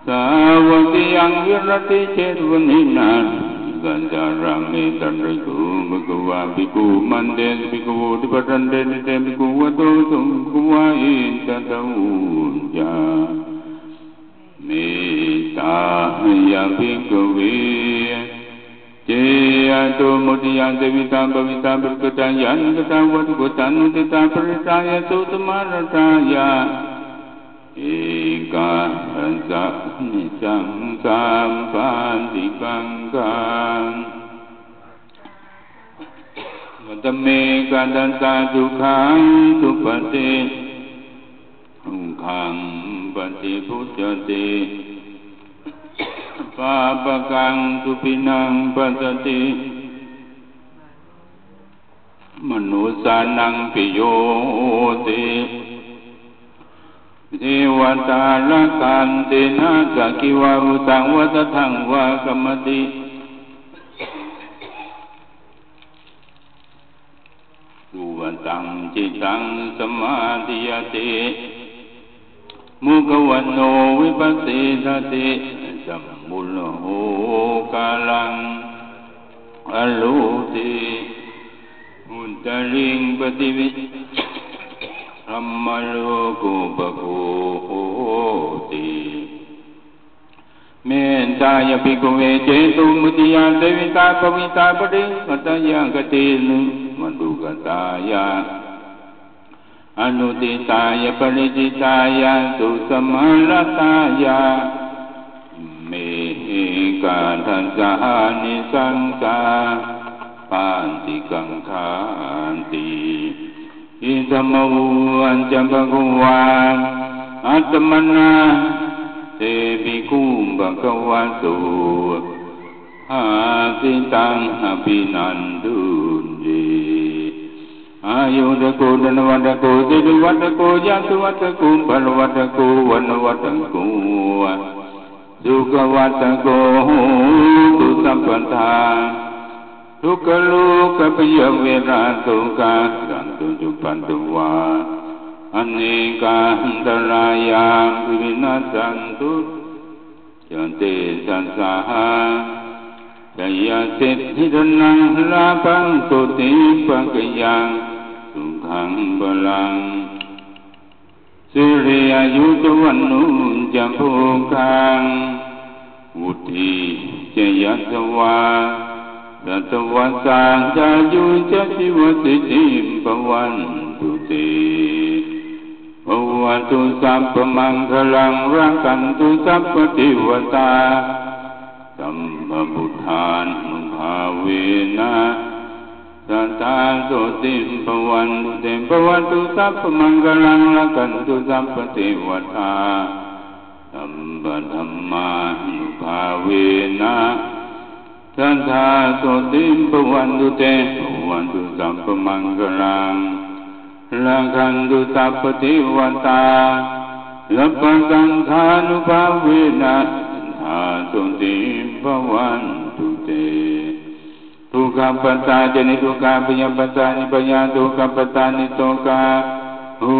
สาวกิยังวิรติเจตวนินาสัญจารังเมตันริกุมะกวาปิกุมันเดสปิกุติปตันเดนเตปิกุวะโตสุกุวะอินตะตะอุญาเมตตายะปิกเว เจยตุมุติยันเตวิตาภวิตาปริกตายันกตาวัตกตันุติตาปริตายะสุตมารตายะเอกาหันสันิจังสามปันติกังกังมัตเมกันตันตาทุขังทุปติทุขังปฏิพุจติ ปาปะกังทุปินังปัสสติมนุสานังปิโยติเทวตาละกันเตนะสักิวาอุตังวัตถังวากรรมติรูวตังจิตังสมาธิยติมุขวันโนวิปัสสิทติสัม บุญหูกาลังอลูติมุตลิงปฏิวิธรรมโลกุปกูติเมตายภิกขเวเจตุมุติยาเทวิตาปวิตาปะริมัตยังกะเตนุมะดุกะตายะอนุติตายปริจิตายะตุสมะรตายะ มโลกุปโกโหติเมตตายปิกเวเจตุมุติยาเดวิตาปวิตาปริมัตยังกตินุมดุกายาอนุติตาจิตายาสุสมาลตายาเมหิกาทันสานิสังกาปานติกังคานติอิสมวุอันจัมปะกุวาอัตมนาเตปิคุมบะกวาสุอาสิตังอภินันตุเยอายุตะโกดนวัตโกสิริวัตโกยัตุวัตโกบลวัตโกวันวัตโก สุขวัตโกตุสัมปันธาทุกขโลกปิยเวราตุกาสันตุจุปันตุวาอเนกันตรายามวินาสันตุจันเตสันสาหาจยาสิทธิดนังลาปังตุติปังกยังสุขังบาลัง สิริอายุตวันนุจัมภูคังวุติเจยัสวาสัตวัสังจายุจัติวสิติปวันตุติภวันตุสัพพมังคลังรังกันตุสัพพติวตาสัมปพุทธานุภาเวนะ สัตตาโสติปวันตุเตปวันตุสัพพมังคลังรังกันตุสัพพติวตาสัมปธรรมานุภาเวนะสัทธาโสติปวันตุเตปวันตุสัพพมังคลังลังคันตุสัพพติวันตาลัพสังฆานุภาเวนะธาตุติปวันตุเต ทุกขปัตตาจนิทุกขปัญญปัตตานิปัญญาทุกขปัตตานิโตกาหู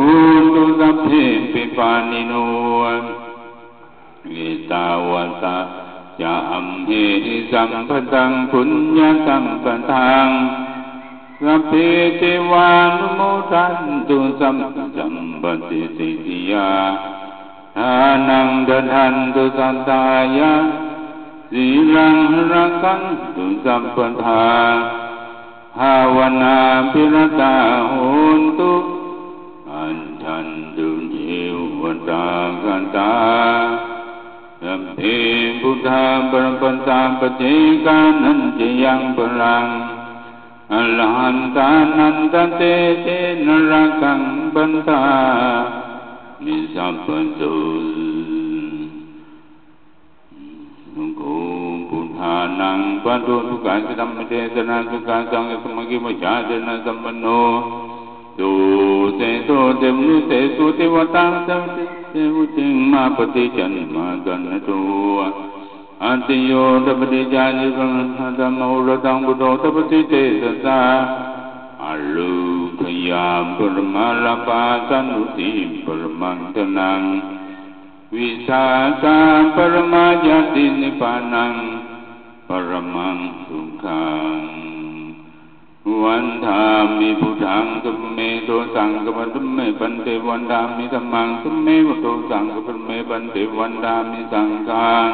ตุสัพเพปิปานิโนเอตาวตายามเหสัมปตังพุญญาสัมปทังสัพเพเทวานุโมทันตุสัมสัมปติสิทธิยาทานังดทันตุสัตตายะ สีลังรักันตุสัพพทาภาวนาพิรตาโหนตุอันทันตุจิวันตากันตาสัพเพพุทธาปรปันตาปฏิกานันจยังปรังอรหันตานันตเตเตนรักังบันตามิสัพพะโสสุโขพุทธานังปัจจุทุกาสิธัมมเทศนาสุขาสังฆสมปันโนตุเตโตเตมนุเตสุเทวตาสัมเทวุติงมาปฏิจันมากันนโตอันติโยตปฏิจานิสังธรรม ปรมาลปาสันุติปรมังตนังวิสาสาปรมาญาตินิพพานังปรมังสุขังวันธามิพุทธังกัมเมโตสังกัปตุเมปันเตวันดามิธรรมังกัมเมวโตสังกัปเมปันเตวันดามิสังฆัง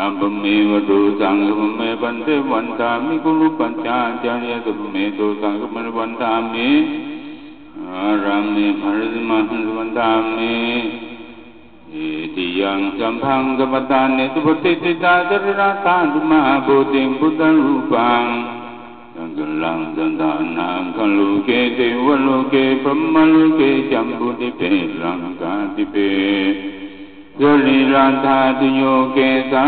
อัปเมวโตสังกัปเมปันเตวันดามิกุลุปัญจาจารยกัปเมโตสังกัปเมวันดามิอารามิภริสมังวันดามิอิติยังสัมพังกัปตานิสุปฏิติตาจรณาตาตุมาโพธิพุทธรูปังสังฆลังสันทานังขลุเกเทวโลเกพรหม โลเกจัมปุติเปรังกาติเปโยลิรันธาตุโยเกสา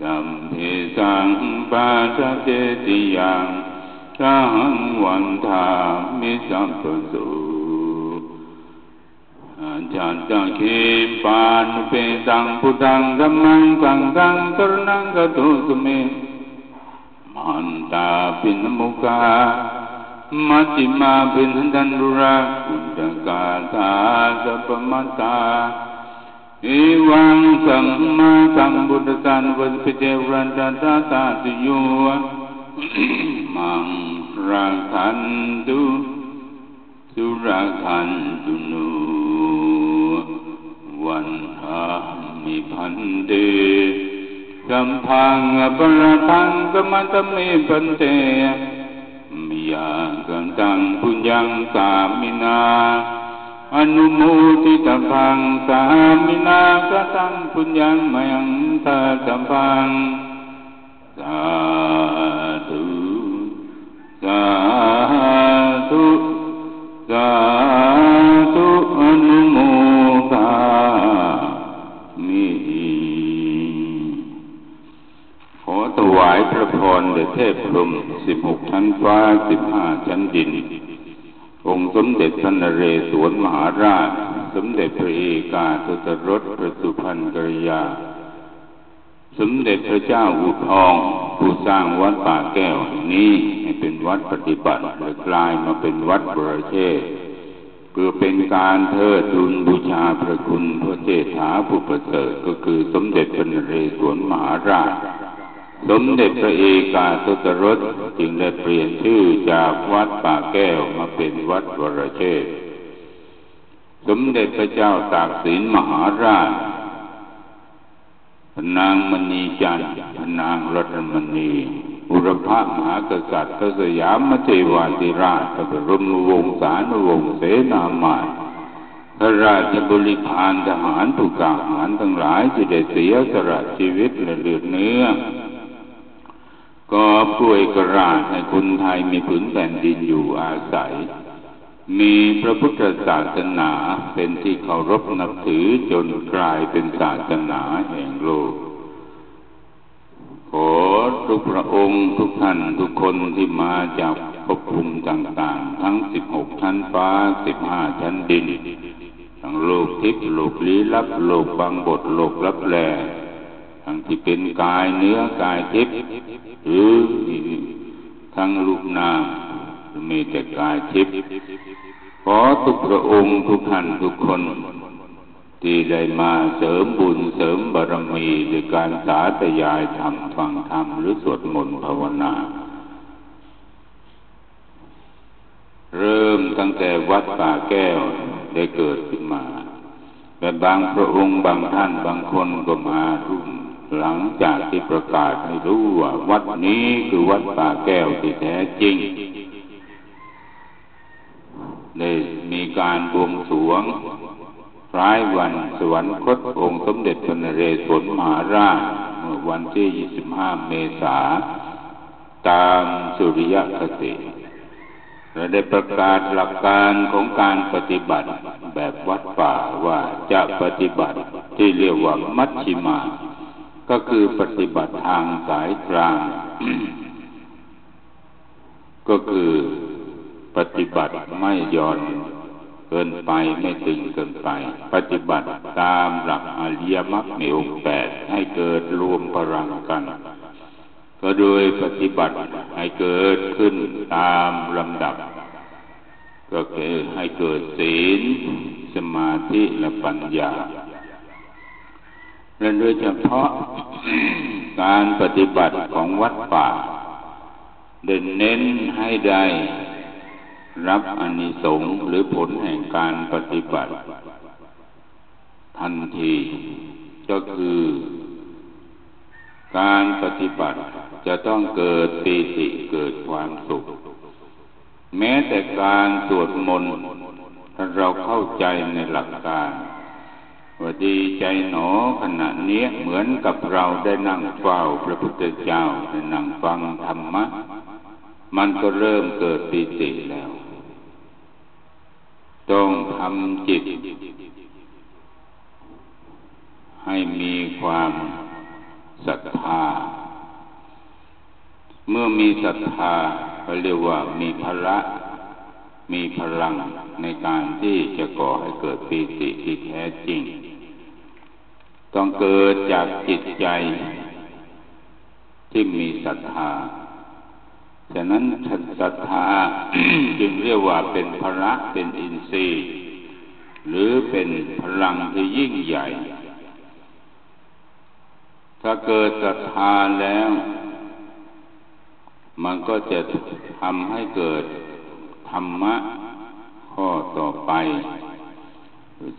สสิสาเสสัมมกัสัมเพสังปาทะเจติยังสังวันธามิสัมปโสอาจารย์จังเคปานุเปสังพุทธังธัมมังสังฆังสรณังกตุสุเมมันตาปินมุกามัจจิมาปินทันรุราคุตกาธาสัพมตา เอวังสัมมาสัมพุทธสันวัสปิเจวันตาตาตาตุโยมังรังคันตุสุรังคันตุโนวันหามิพันเตสัมพังอปรทังกมัตเมปันเตมิยากันตังปุญญังสามินา อนุโมทิตพังสามินากตังปุญญังมยังตาสัมพังสาธุสาธุสาธุอนุโมทามิขอถวายพระพรแด่เทพพรมสิบหกชั้นฟ้าสิบห้าชั้นดิน องค์สมเด็จพระนเรศวรมหาราช สมเด็จพระเอกาทศรสพระสุพรรณกริยา สมเด็จพระเจ้าอุทอง ผู้สร้างวัดป่าแก้วแห่งนี้ให้เป็นวัดปฏิบัติและกลายมาเป็นวัดบระเชษเพื่อเป็นการเทิดทูนบูชาพระคุณพระเจษฐาผู้ประเสริฐก็คือสมเด็จพระนเรศวรมหาราช สมเด็จพระเอกาทศรสจึงได้เปลี่ยนชื่อจากวัดป่าแก้วมาเป็นวัดวรเชษฐ์สมเด็จพระเจ้าตากสินมหาราชนางมณีจันทร์นางรัตนมณีบุรพมหากษัตริย์พระสยามมเทวาธิราชพระบรมวงศานุวงศ์เสนามาตพระราชบริพารทหารผู้กล้าหาญทั้งหลายที่ได้เสียสละชีวิตและเลือดเนื้อ ก็ป่วยกระราชให้คนไทยมีผืนแผ่นดินอยู่อาศัย มีพระพุทธศาสนาเป็นที่เคารพนับถือจนกลายเป็นศาสนาแห่งโลก ขอทุกพระองค์ทุกท่านทุกคนที่มาจากภพภูมิต่างๆ ทั้งสิบหกชั้นฟ้าสิบห้าชั้นดิน ทั้งโลกทิพย์โลกลี้ลับโลกบางบทโลกลับแลทั้งที่เป็นกายเนื้อกายทิพย์ หรือทั้งรูปนามมีแต่กายทิพย์ขอทุกพระองค์ทุกท่านทุกคน ที่ได้มาเสริมบุญเสริมบารมีด้วยการสาธยายธรรมฟังธรรมหรือสวดมนต์ภาวนา เริ่มตั้งแต่วัดป่าแก้วได้เกิดขึ้นมา แต่บางพระองค์บางท่านบางคนก็มารุ่น หลังจากที่ประกาศให้รู้ว่าวัดนี้คือวัดป่าแก้วที่แท้จริงได้มีการบวงสรวงร้ายวันสวรรคตองค์สมเด็จพระนเรศวรมหาราชเมื่อวันที่ 25 เมษาตามสุริยคติและได้ประกาศหลักการของการปฏิบัติแบบวัดป่าว่าจะปฏิบัติที่เรียกว่ามัชชิมา ก็คือปฏิบัติทางสายกลาง ก็คือปฏิบัติไม่ย่อนเกินไปไม่ตึงเกินไป ปฏิบัติตามหลักอริยมรรคในองค์แปดให้เกิดรวมพลังกัน ก็โดยปฏิบัติให้เกิดขึ้นตามลำดับ ก็คือให้เกิดศีล สมาธิและปัญญา และโดยเฉพาะการปฏิบัติของวัดป่าเด่นเน้นให้ได้รับอนิสงส์หรือผลแห่งการปฏิบัติ ทันทีก็คือ การปฏิบัติจะต้องเกิดปีติเกิดความสุข แม้แต่การสวดมนต์ถ้าเราเข้าใจในหลักการ ว่าดีใจหนอขณะนี้เหมือนกับเราได้นั่งเฝ้าพระพุทธเจ้าได้นั่งฟังธรรมะ มันก็เริ่มเกิดปีติแล้ว ต้องทำจิต ให้มีความศรัทธา เมื่อมีศรัทธาก็เรียกว่ามีพละมีพลังในการที่จะก่อให้เกิดปีติที่แท้จริง ต้องเกิดจากจิตใจ ที่มีศรัทธา ฉะนั้นศรัทธาจึงเรียกว่าเป็นพระเป็นอินทรีย์ หรือเป็นพลังที่ยิ่งใหญ่ ถ้าเกิดศรัทธาแล้ว มันก็จะทำให้เกิดธรรมะข้อต่อไป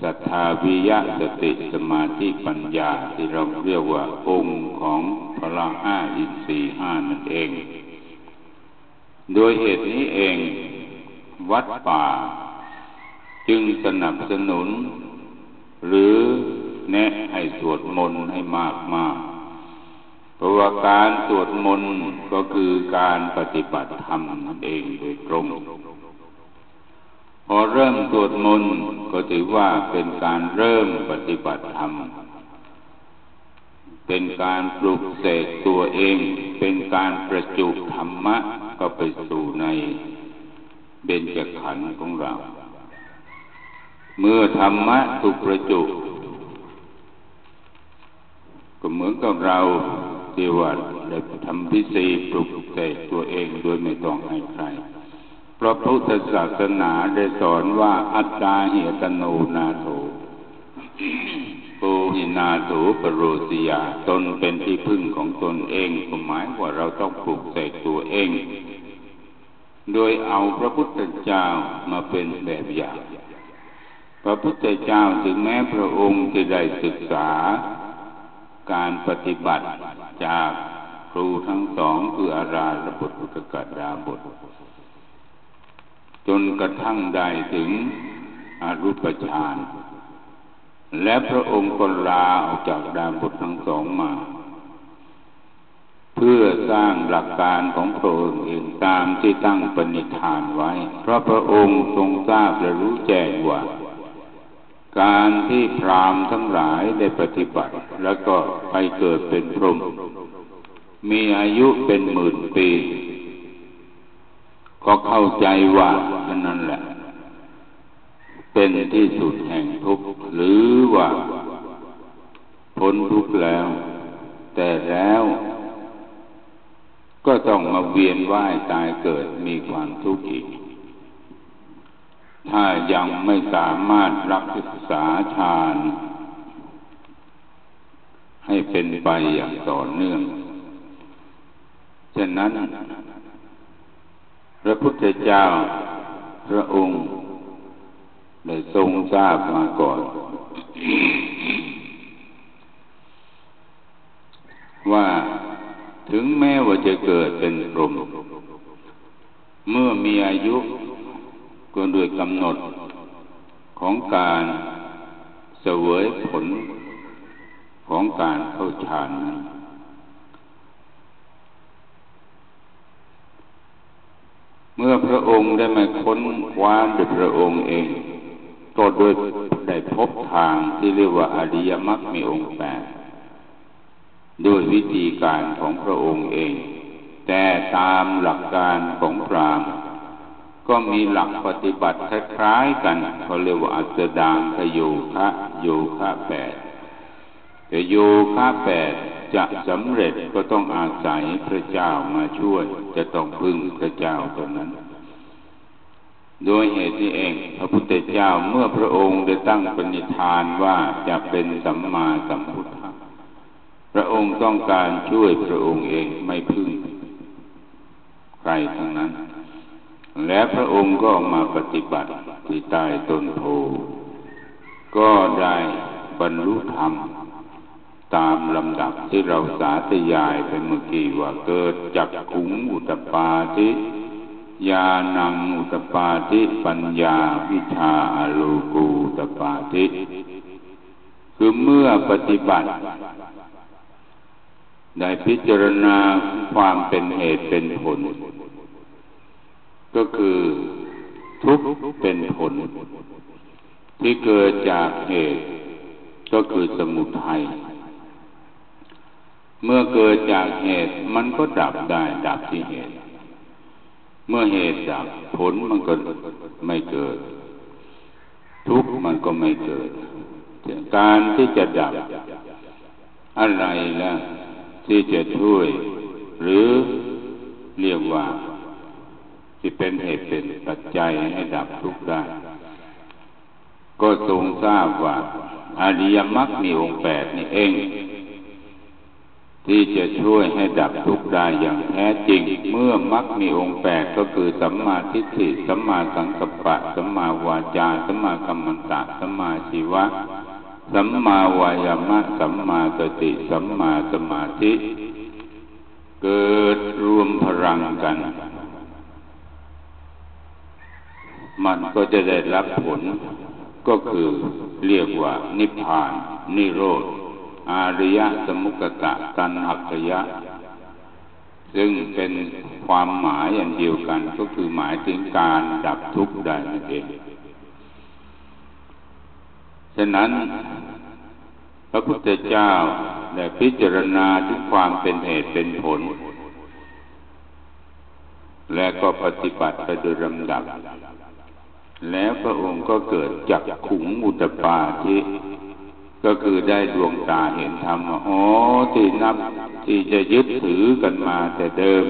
ศรัทธาวิยะสติสมาธิปัญญาที่เราเรียกว่าองค์ของพลังห้าอินทรีห้านั่นเอง โดยเหตุนี้เอง วัดป่า จึงสนับสนุน หรือแนะให้สวดมนต์ให้มากมากเพราะว่าการสวดมนต์ก็คือการปฏิบัติธรรมนั่นเองโดยตรง อเริ่มสวดมนต์ก็ถือว่าเป็นการเริ่มปฏิบัติธรรม เป็นการปลุกเสกตัวเอง เป็นการประจุธรรมะก็ไปสู่ในเบญจขันธ์ของเรา เมื่อธรรมะถูกประจุ ก็เหมือนกับเราที่ว่าได้ทำพิธีปลุกเสกตัวเองโดยไม่ต้องให้ใคร พราะพุทธศาสนาได้สอนว่าอัตตาเหตโนนาโถโกหินาโถปโรสิยาตนเป็นที่พึ่งของตนเองหมายว่าเราต้องปลุกเสกตัวเอง โดยเอาพระพุทธเจ้ามาเป็นแบบอย่าง พระพุทธเจ้าถึงแม้พระองค์จะได้ศึกษา การปฏิบัติจากครูทั้งสองคืออาราลบุตรพุทธกัดดาบท จนกระทั่งได้ถึงอรูปฌาน และพระองค์ก็ลาออกจากดาบททั้งสองมา เพื่อสร้างหลักการของพระองค์เองตามที่ตั้งปณิธานไว้ เพราะพระองค์ทรงทราบและรู้แจ้งว่า การที่พรามทั้งหลายได้ปฏิบัติ แล้วก็ไปเกิดเป็นพรหมมีอายุเป็นหมื่นปี ก็เข้าใจว่านั่นแหละ เป็นที่สุดแห่งทุกข์หรือว่า พ้นทุกข์แล้ว แต่แล้วก็ต้องมาเวียนว่ายตายเกิดมีความทุกข์อีก ถ้ายังไม่สามารถรักษาฌาน ให้เป็นไปอย่างต่อเนื่อง ฉะนั้น พระพุทธเจ้า พระองค์ได้ทรงทราบมาก่อน ว่าถึงแม้ว่าจะเกิดเป็นพรหมเมื่อมีอายุก็โดยกำหนดของการเสวยผลของการเข้าฌานนั้น เมื่อพระองค์ได้มาค้นคว้าด้วยพระองค์เอง ก็โดยได้พบทางที่เรียกว่าอริยมรรคมีองค์แปดโดยวิธีการของพระองค์เอง แต่ตามหลักการของพรามก็มีหลักปฏิบัติคล้ายๆกันเขาเรียกว่าอัสดางขโยคะโยคะแปดแต่โยคะแปด จะสำเร็จก็ต้องอาศัยพระเจ้ามาช่วย จะต้องพึ่งพระเจ้าตัวนั้น โดยเหตุนี้เอง พระพุทธเจ้าเมื่อพระองค์ได้ตั้งปณิธานว่าจะเป็นสัมมาสัมพุทธะพระองค์ต้องการช่วยพระองค์เองไม่พึ่ง ใครทั้งนั้น และพระองค์ก็มาปฏิบัติที่ใต้ต้นโพก็ได้บรรลุธรรม ตามลำดับที่เราสาธยายไปเมื่อกี้ว่าเกิดจากขุงอุตปาทิญาณังอุตปาทิปัญญาวิชาอโลกูอุตปาทิคือเมื่อปฏิบัติ ได้พิจารณาความเป็นเหตุเป็นผล ก็คือทุกเป็นผล ที่เกิดจากเหตุ ก็คือสมุทัย เมื่อเกิดจากเหตุมันก็ดับได้ดับที่เหตุ เมื่อเหตุดับผลมันก็ไม่เกิด ทุกข์มันก็ไม่เกิด การที่จะดับ อะไรแล้วที่จะช่วย หรือเรียกว่าที่เป็นเหตุเป็นปัจจัยให้ดับทุกข์ได้ ก็ทรงทราบว่าอริยมรรคมีองค์แปดนี่เอง ที่จะช่วยให้ดับทุกข์ได้อย่างแท้จริง เมื่อมรรคมีองค์แปดก็คือสัมมาทิฏฐิสัมมาสังกัปปะสัมมาวาจาสัมมากัมมันตะสัมมาชีวะ สัมมาวายามะสัมมาสติสัมมาสมาธิ เกิดรวมพลังกัน มันก็จะได้รับผล ก็คือเรียกว่านิพพาน นิโรธ อาริยสมุกตะตันหักยะ ซึ่งเป็นความหมายอันเดียวกันก็คือหมายถึงการดับทุกข์ได้นั่นเอง ฉะนั้น พระพุทธเจ้าได้พิจารณาถึงความเป็นเหตุเป็นผล และก็ปฏิบัติไปโดยลำดับ แล้วพระองค์ก็เกิดจากขุงอุตปาทิ ก็คือได้ดวงตาเห็นธรรมอ๋อที่นับที่จะยึดถือกันมาแต่เดิม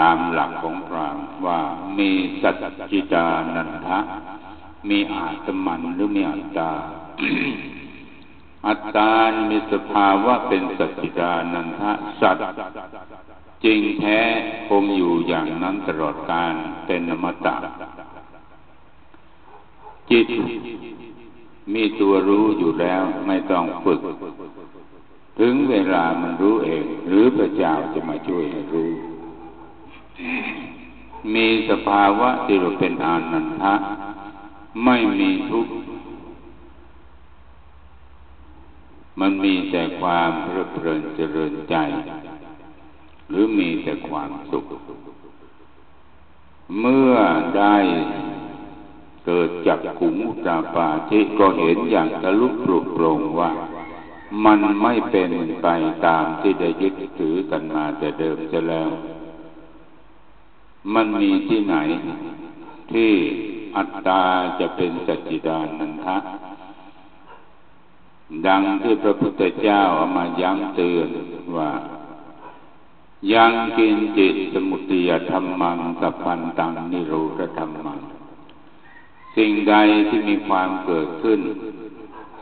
ตามหลักของพระว่ามีสัจจิตานันทะ มีอาตมันหรือมีอัตตา อัตตามีสภาวะเป็นสัจจิตานันทะสัตจริงแท้คงอยู่อย่างนั้นตลอดกาลเป็นนมตะจิต มีตัวรู้อยู่แล้วไม่ต้องฝึก ถึงเวลามันรู้เอง หรือพระเจ้าจะมาช่วยให้รู้ มีสภาวะที่เราเป็นอานันทะ ไม่มีทุกข์มันมีแต่ความเพลิดเพลินเจริญใจ หรือมีแต่ความสุข เมื่อได้ เกิดจากขุงตาปาทิก็เห็นอย่างทะลุปลุกโปร่งว่า มันไม่เป็นไปตามที่ได้ยึดถือกันมาแต่เดิมจะแล้ว มันมีที่ไหน ที่อัตตาจะเป็นสัจจิดานันทะ ดังที่พระพุทธเจ้าเอามาย้ำเตือนว่ายังกินจิตสมุติยธรรมังสัพพันตังนิโรธธรรมัง สิ่งใดที่มีความเกิดขึ้น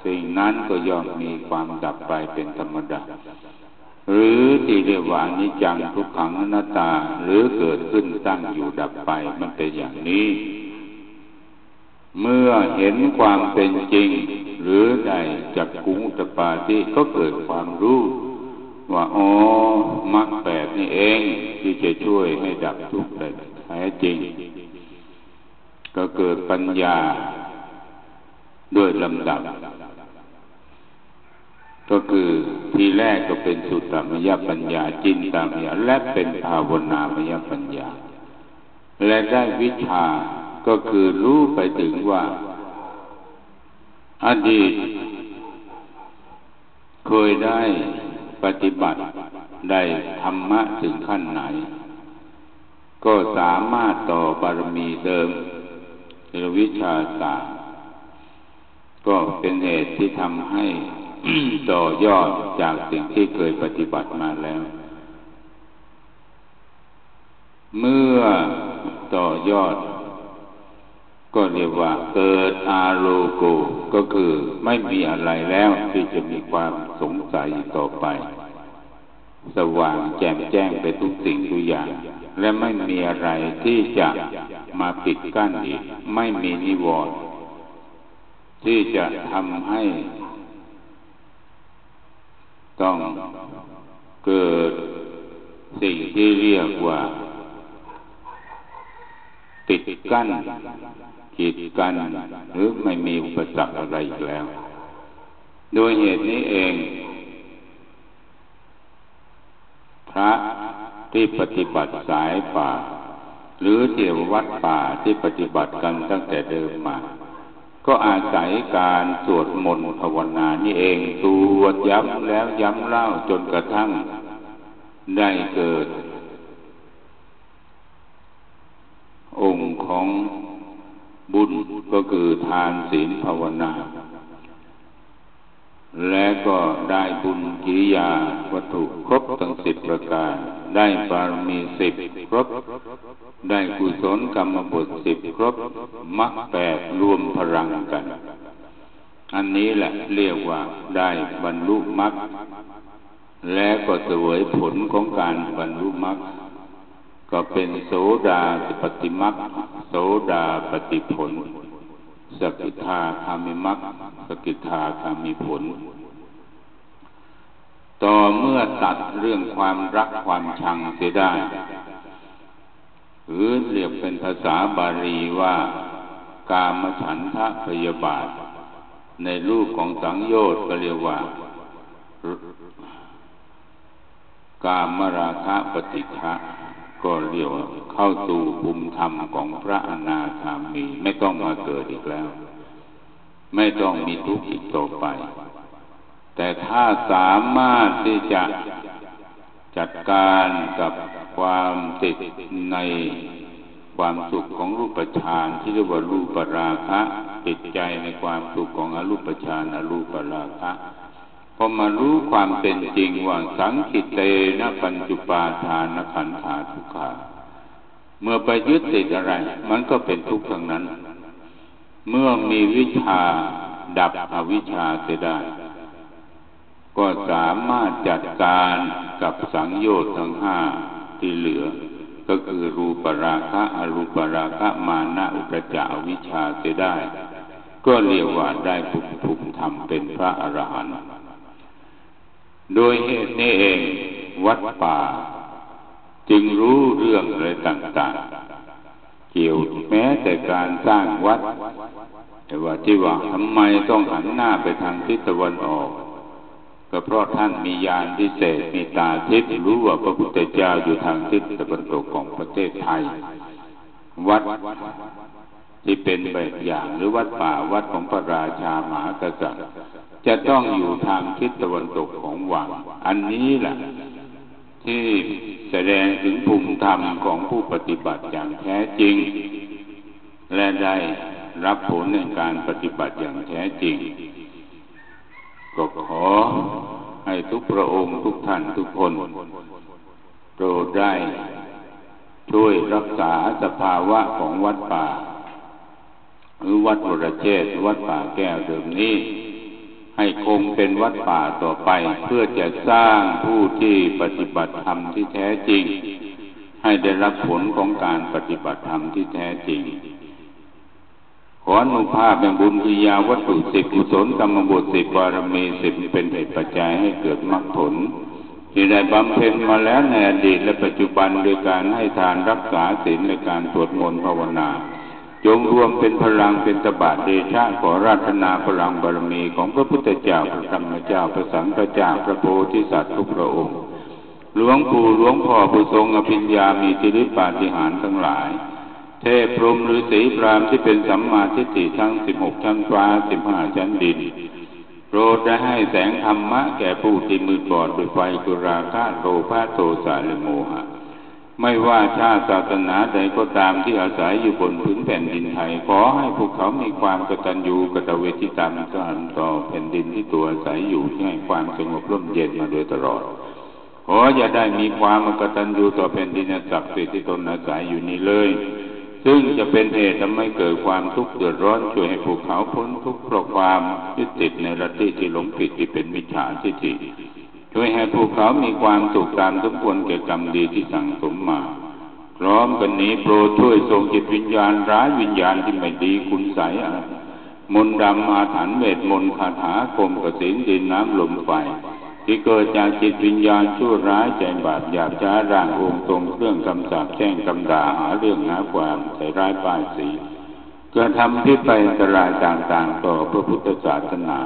สิ่งนั้นก็ย่อมมีความดับไปเป็นธรรมดา หรือที่เรียกว่านิจังทุกขังอนัตตา หรือเกิดขึ้นตั้งอยู่ดับไปมันเป็นอย่างนี้ เมื่อเห็นความเป็นจริง หรือได้จักกุงตปาติก็เกิดความรู้ว่าอ๋อมรรคแปดนี่เองที่จะช่วยให้ดับทุกข์ได้แท้จริง ก็เกิดปัญญาด้วยลำดับ ก็คือทีแรกก็เป็นสุตตมยปัญญา จินตามยและเป็นภาวนามยปัญญา และได้วิชาก็คือรู้ไปถึงว่า อดีต เคยได้ปฏิบัติได้ธรรมะถึงขั้นไหน ก็สามารถต่อบารมีเดิม หรือวิชาศาสตร์ ก็เป็นเหตุที่ทำให้ต่อยอดจากสิ่งที่เคยปฏิบัติมาแล้ว เมื่อต่อยอด ก็เรียกว่าเกิดอาโลโกก็คือไม่มีอะไรแล้วที่จะมีความสงสัยต่อไป สว่างแจ่มแจ้งไปทุกสิ่งทุกอย่าง และไม่มีอะไรที่จะ มาปิดกั้นอีก ไม่มีนิวรณ์ที่จะทำให้ ต้องเกิดสิ่งที่เรียกว่า ติดกั้นขีดกันหรือไม่มีอุปสรรคอะไรอีกแล้ว โดยเหตุนี้เอง พระที่ปฏิบัติสายป่า หรือเทววัดป่าที่ปฏิบัติกันตั้งแต่เดิมมา ก็อาศัยการสวดมนต์ภาวนานี่เองสวดย้ำแล้วย้ำเล่าจนกระทั่ง ได้เกิด องค์ของบุญก็คือทานศีลภาวนา และก็ได้บุญกิริยาวัตถุครบทั้งสิบประการ ได้บารมีสิบครบ ได้กุศลกรรมบทสิบครบมรรคแปดรวมพลังกัน อันนี้แหละเรียกว่าได้บรรลุมรรคและก็เสวยผลของการบรรลุมรรคก็เป็นโสดาปฏิมรรคโสดาปฏิผล สกิทาคามิมรรคสกิทาคามิผล ต่อเมื่อตัดเรื่องความรักความชังเสียได้ หรือเรียกเป็นภาษาบาลีว่า กามฉันทะพยาบาท ในรูปของสังโยชน์ก็เรียกว่า กามราคะปฏิฆะ ก็เรียกว่าเข้าสู่ภูมิธรรมของพระอนาคามี ไม่ต้องมาเกิดอีกแล้ว ไม่ต้องมีทุกข์อีกต่อไป แต่ถ้าสามารถที่จะจัดการกับความติดในความสุขของรูปฌานที่เรียกว่ารูปราคะ ติดใจในความสุขของอรูปฌานอรูปราคะ อมารู้ความเป็นจริงว่าสังคิตเตนะปัญจุปาทานขันธาทุกขาเมื่อไปยึดติดอะไร มันก็เป็นทุกข์ทั้งนั้น เมื่อมีวิชาดับอวิชชาเสียได้ ก็สามารถจัดการกับสังโยชน์ทั้งห้าที่เหลือ ก็คือรูปราคะอรูปราคะมานะอุปจาวิชาเสียได้ ก็เรียกว่าได้ภูมิภูมิธรรมเป็นพระอรหันต์ โดยเหตุนี้เองวัดป่า จึงรู้เรื่องอะไรต่างๆ เกี่ยวแม้แต่การสร้างวัด แต่ว่าที่ว่าทำไมต้องหันหน้าไปทางทิศตะวันออก ก็เพราะท่านมีญาณพิเศษมีตาทิพย์รู้ว่าพระพุทธเจ้าอยู่ทางทิศตะวันตกของประเทศไทย วัดที่เป็นแบบอย่างหรือวัดป่าวัดของพระราชามหากษัตริย์ จะต้องอยู่ทางทิศตะวันตกของวัง อันนี้แหละที่แสดงถึงภูมิธรรมของผู้ปฏิบัติอย่างแท้จริง และได้รับผลในการปฏิบัติอย่างแท้จริง ก็ขอให้ทุกพระองค์ทุกท่านทุกคนโปรดได้ ช่วยรักษาสภาวะของวัดป่า หรือวัดบรเชษวัดป่าแก้วเดิมนี้ ให้คงเป็นวัดป่าต่อไป เพื่อจะสร้างผู้ที่ปฏิบัติธรรมที่แท้จริง ให้ได้รับผลของการปฏิบัติธรรมที่แท้จริง ขออนุภาพแห่งบุญกิยาวัตถุสิบกุศลกรรมบทสิบบารมีสิบเป็นเหตุปัจจัยให้เกิดมรรคผลที่ได้บำเพ็ญมาแล้วในอดีตและปัจจุบันโดยการให้ทานรักษาศีลในการสวดมนต์ภาวนา จงรวมเป็นพลังเป็นตบะเดชะขอราธนาพลังบารมีของพระพุทธเจ้าพระธรรมเจ้าพระสังฆเจ้าพระโพธิสัตว์ทุกพระองค์หลวงปู่หลวงพ่อผู้ทรงอภิญญามีจิริปาฏิหาริย์ทั้งหลาย เทพพรหมฤาษีพรามที่เป็นสัมมาทิฏฐิทั้งสิบหกชั้นฟ้าสิบห้าชั้นดินโปรดได้ให้แสงธรรมะแก่ผู้ที่มืดบอดด้วยไฟกุราคะโลภะโทสะและโมหะ ไม่ว่าชาติศาสนาใดก็ตามที่อาศัยอยู่บนพื้นแผ่นดินไทย ขอให้พวกเขามีความกตัญญูกตเวทิตามการต่อแผ่นดินที่ตัวอาศัยอยู่ให้ความสงบร่มเย็นมาโดยตลอด ขออย่าได้มีความกตัญญูต่อแผ่นดินศักดิ์สิทธิ์ที่ตนอาศัยอยู่นี้เลย ซึ่งจะเป็นเหตุทำให้เกิดความทุกข์เดือดร้อนช่วยให้ภูเขาพ้นทุกข์เพราะความยึดติดในลัทธิที่หลงผิดที่เป็นมิจฉาทิฏฐิ ช่วยให้ภูเขามีความสุขตามสมควรแก่กรรมดีที่สั่งสมมาพร้อมกันนี้โปรดช่วยทรงจิตวิญญาณร้ายวิญญาณที่ไม่ดีคุณใสมนต์ดำอาถรรพ์เวทมนต์คาถาคมกสินดินน้ำลมไฟที่เกิดจากจิตวิญญาณชั่วร้ายใจบาปหยาบช้าร่างองค์ทรงเครื่องคำสาปแช่งคำด่าหาเรื่องหาความใส่ร้ายป้ายสีกระทำที่ไปอันตรายต่างๆ ต่อพระพุทธศาสนา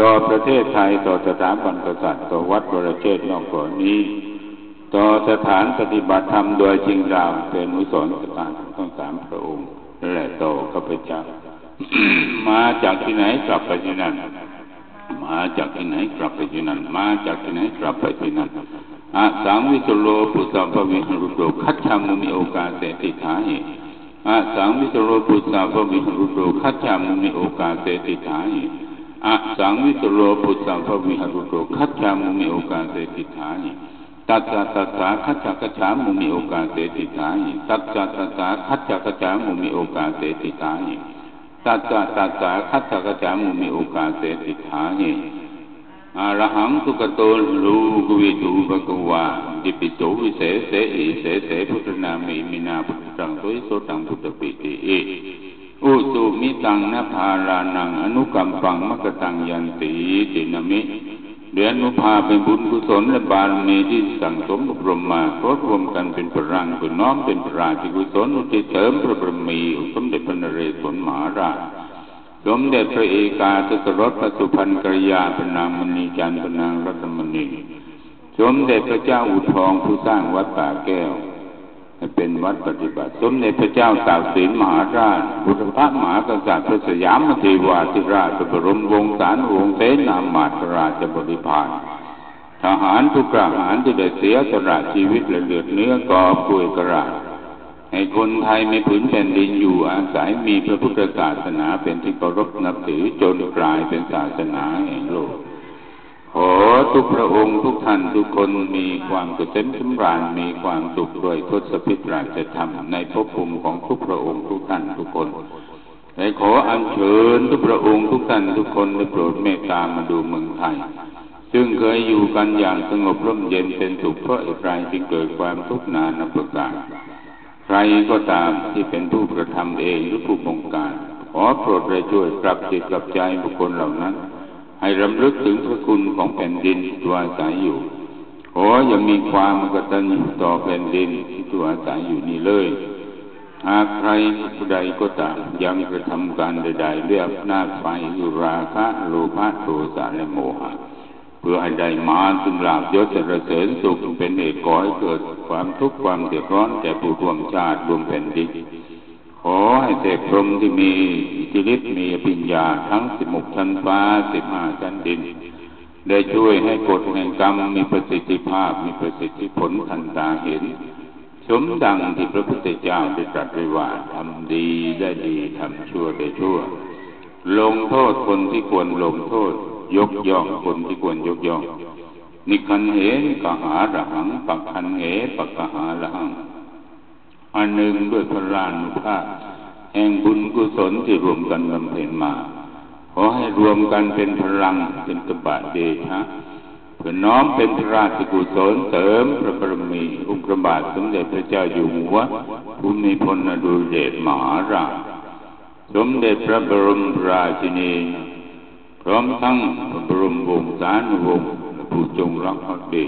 ต่อประเทศไทยต่อสถาบันกษัตริย์ต่อวัดบรเชษนอกก่อนนี้ ต่อสถานปฏิบัติธรรมโดยจริงดาวเป็นอุสรสถานทั้งสามพระองค์และต่อข้าพเจ้ามาจากที่ไหนกลับไปที่นั่นมาจากที่ไหนกลับไปที่นั่นมาจากที่ไหนกลับไปที่นั่นอาสังวิสโลปุสัพวิหรุโตคัจฉามุมิโอกาเสติทาหิอาสังวิสโลปุสัพวิหรุโตคัจฉามุมิโอกาเสติทาหิ อาสังวิสโลปุสัพวิหรุโตคัจฉามุมิโอกาเสติทาหิตัสสะตัสสะคัจฉกัจฉามุมิโอกาเสติทาหิตัสสะตัสสะคัจฉกัจฉามุมิโอกาเสติทาหิตัสสะตัสสะคัตถกจามุมีโอกาเสติฐานิอารหังสุกโตลูกวิตูปะกวาดิปิโตวิเศเสอิเสเสพุทธนามิมินาพุทธังโตยโสตังพุทธปิติเอ อุสุมิตังนภารานัง อนุกัมปังมกตังยันติตินามิเดือนนุภาเป็นบุญกุศลและบารมีที่สั่งสมอบรมมาครบรวมกันเป็นพลังเป็นน้อมเป็นพระราชกุศลอุทิศเสริมพระบรมีสมเด็จพระนเรศวรมหาราชสมเด็จพระเอกาทศรถพระสุพรรณกริยาพนางมณีจันทร์พนางรัตนมณีสมเด็จพระเจ้าอุทองผู้สร้างวัดป่าแก้ว เป็นวัดปฏิบัติ สมเด็จพระเจ้าตากสินมหาราชบุตรพระมหากษัตริย์พระสยามเทวาธิราชบรมวงศานุวงศ์เสนามาตราชบริพารทหารทุกกระหารที่ได้เสียสละชีวิตและเลือดเนื้อกอบป่วยกระราให้คนไทยในผืนแผ่นดินอยู่อาศัยมีพระพุทธศาสนาเป็นที่เคารพนับถือจนกลายเป็นศาสนาแห่งโลก ขอทุกพระองค์ทุกท่านทุกคนมีความเกษมสำราญมีความสุขด้วยทศพิตราชธรรมในภพภูมิของทุกพระองค์ทุกท่านทุกคนแต่ขออัญเชิญทุกพระองค์ทุกท่านทุกคนได้โปรดเมตตามาดูเมืองไทยซึ่งเคยอยู่กันอย่างสงบร่มเย็นเป็นสุขเพราะอะไรจึงเกิดความทุกข์นานาประการใครก็ตามที่เป็นผู้กระทำเองหรือผู้บงการขอโปรดได้ช่วยปรับจิตกับใจบุคคลเหล่านั้น ให้รำลึกถึงพระคุณของแผ่นดินที่ตัวอาศัยอยู่ขออย่ามีความกตัญญูต่อแผ่นดินที่ตัวอาศัยอยู่นี้เลย หากใครผู้ใดก็ตามยังกระทำการใดๆเรียบหน้าไฟอยู่ราคะโลภะโทสะและโมหะ เพื่อให้ได้มาสึงลาบยศเสริญสุขเป็นเหตุก่อให้เกิดความทุกข์ความเดือดร้อนแก่ผู้รวมชาติรวมแผ่นดิน ขอให้เทพพรมที่มีอิทธิฤทธิ์มีปัญญาทั้งสิบหกชั้นฟ้าสิบห้าชั้นดิน ได้ช่วยให้กฎแห่งกรรมมีประสิทธิภาพมีประสิทธิผลทันตาเห็น สมดังที่พระพุทธเจ้าได้ตรัสไว้ว่าทำดีได้ดีทำชั่วได้ชั่ว ลงโทษคนที่ควรลงโทษ ยกย่องคนที่ควรยกย่องนิคันเหนกหาระหังปักคันเหปักกหาระหัง อันหนึ่งด้วยพลานุภาพแห่งบุญกุศลที่รวมกันบำเพ็ญมา ขอให้รวมกันเป็นพลังเป็นตบะเดชะเพื่อน้อมเป็นพระราชกุศลเสริมพระบรมีอุปบาทสมเด็จพระเจ้าอยู่หัวภูมิพลอดุลเดชมหาราชสมเด็จพระบรมราชินี พร้อมทั้งพระบรมวงศานุวงศ์ผู้จงรักภักดี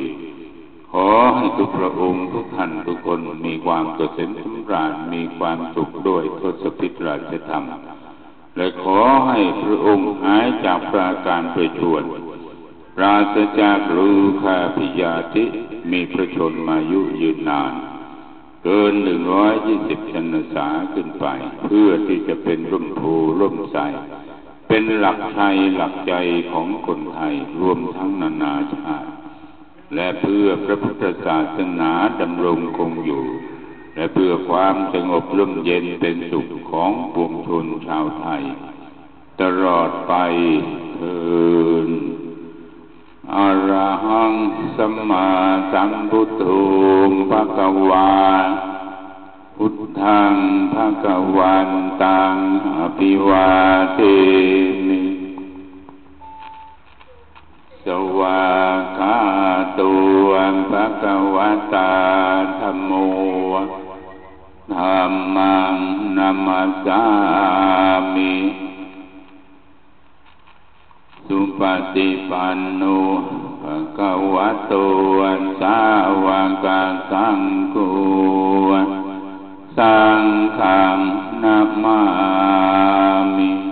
อให้ทุกพระองค์ทุกท่านทุกคนมีความเกษมสำราญมีความสุขด้วยทศพิธราชธรรม และขอให้พระองค์หายจากปราการไปชวนปราศจากรูคาพิยาธิมีพระชนมายุยืนนาน เกินหนึ่งร้อยยี่สิบชนษาขึ้นไป เพื่อที่จะเป็นร่มโพร่มใสเป็นหลักชัยหลักใจของคนไทยรวมทั้งนานาชาติ และเพื่อพระพุทธศาสนาดำรงคงอยู่ และเพื่อความสงบร่มเย็นเป็นสุขของปวงชนชาวไทย ตลอดไปเถินอะระหังสัมมาสัมพุทโธภะคะวาพุทธังภะคะวันตังอภิวาเทมิ สวาคาตุภะคะวะตาธรมโมธัมมังนัมาสามิสุปฏิปันโนภะคะวะโตสาวกสังโฆสังฆนามามิ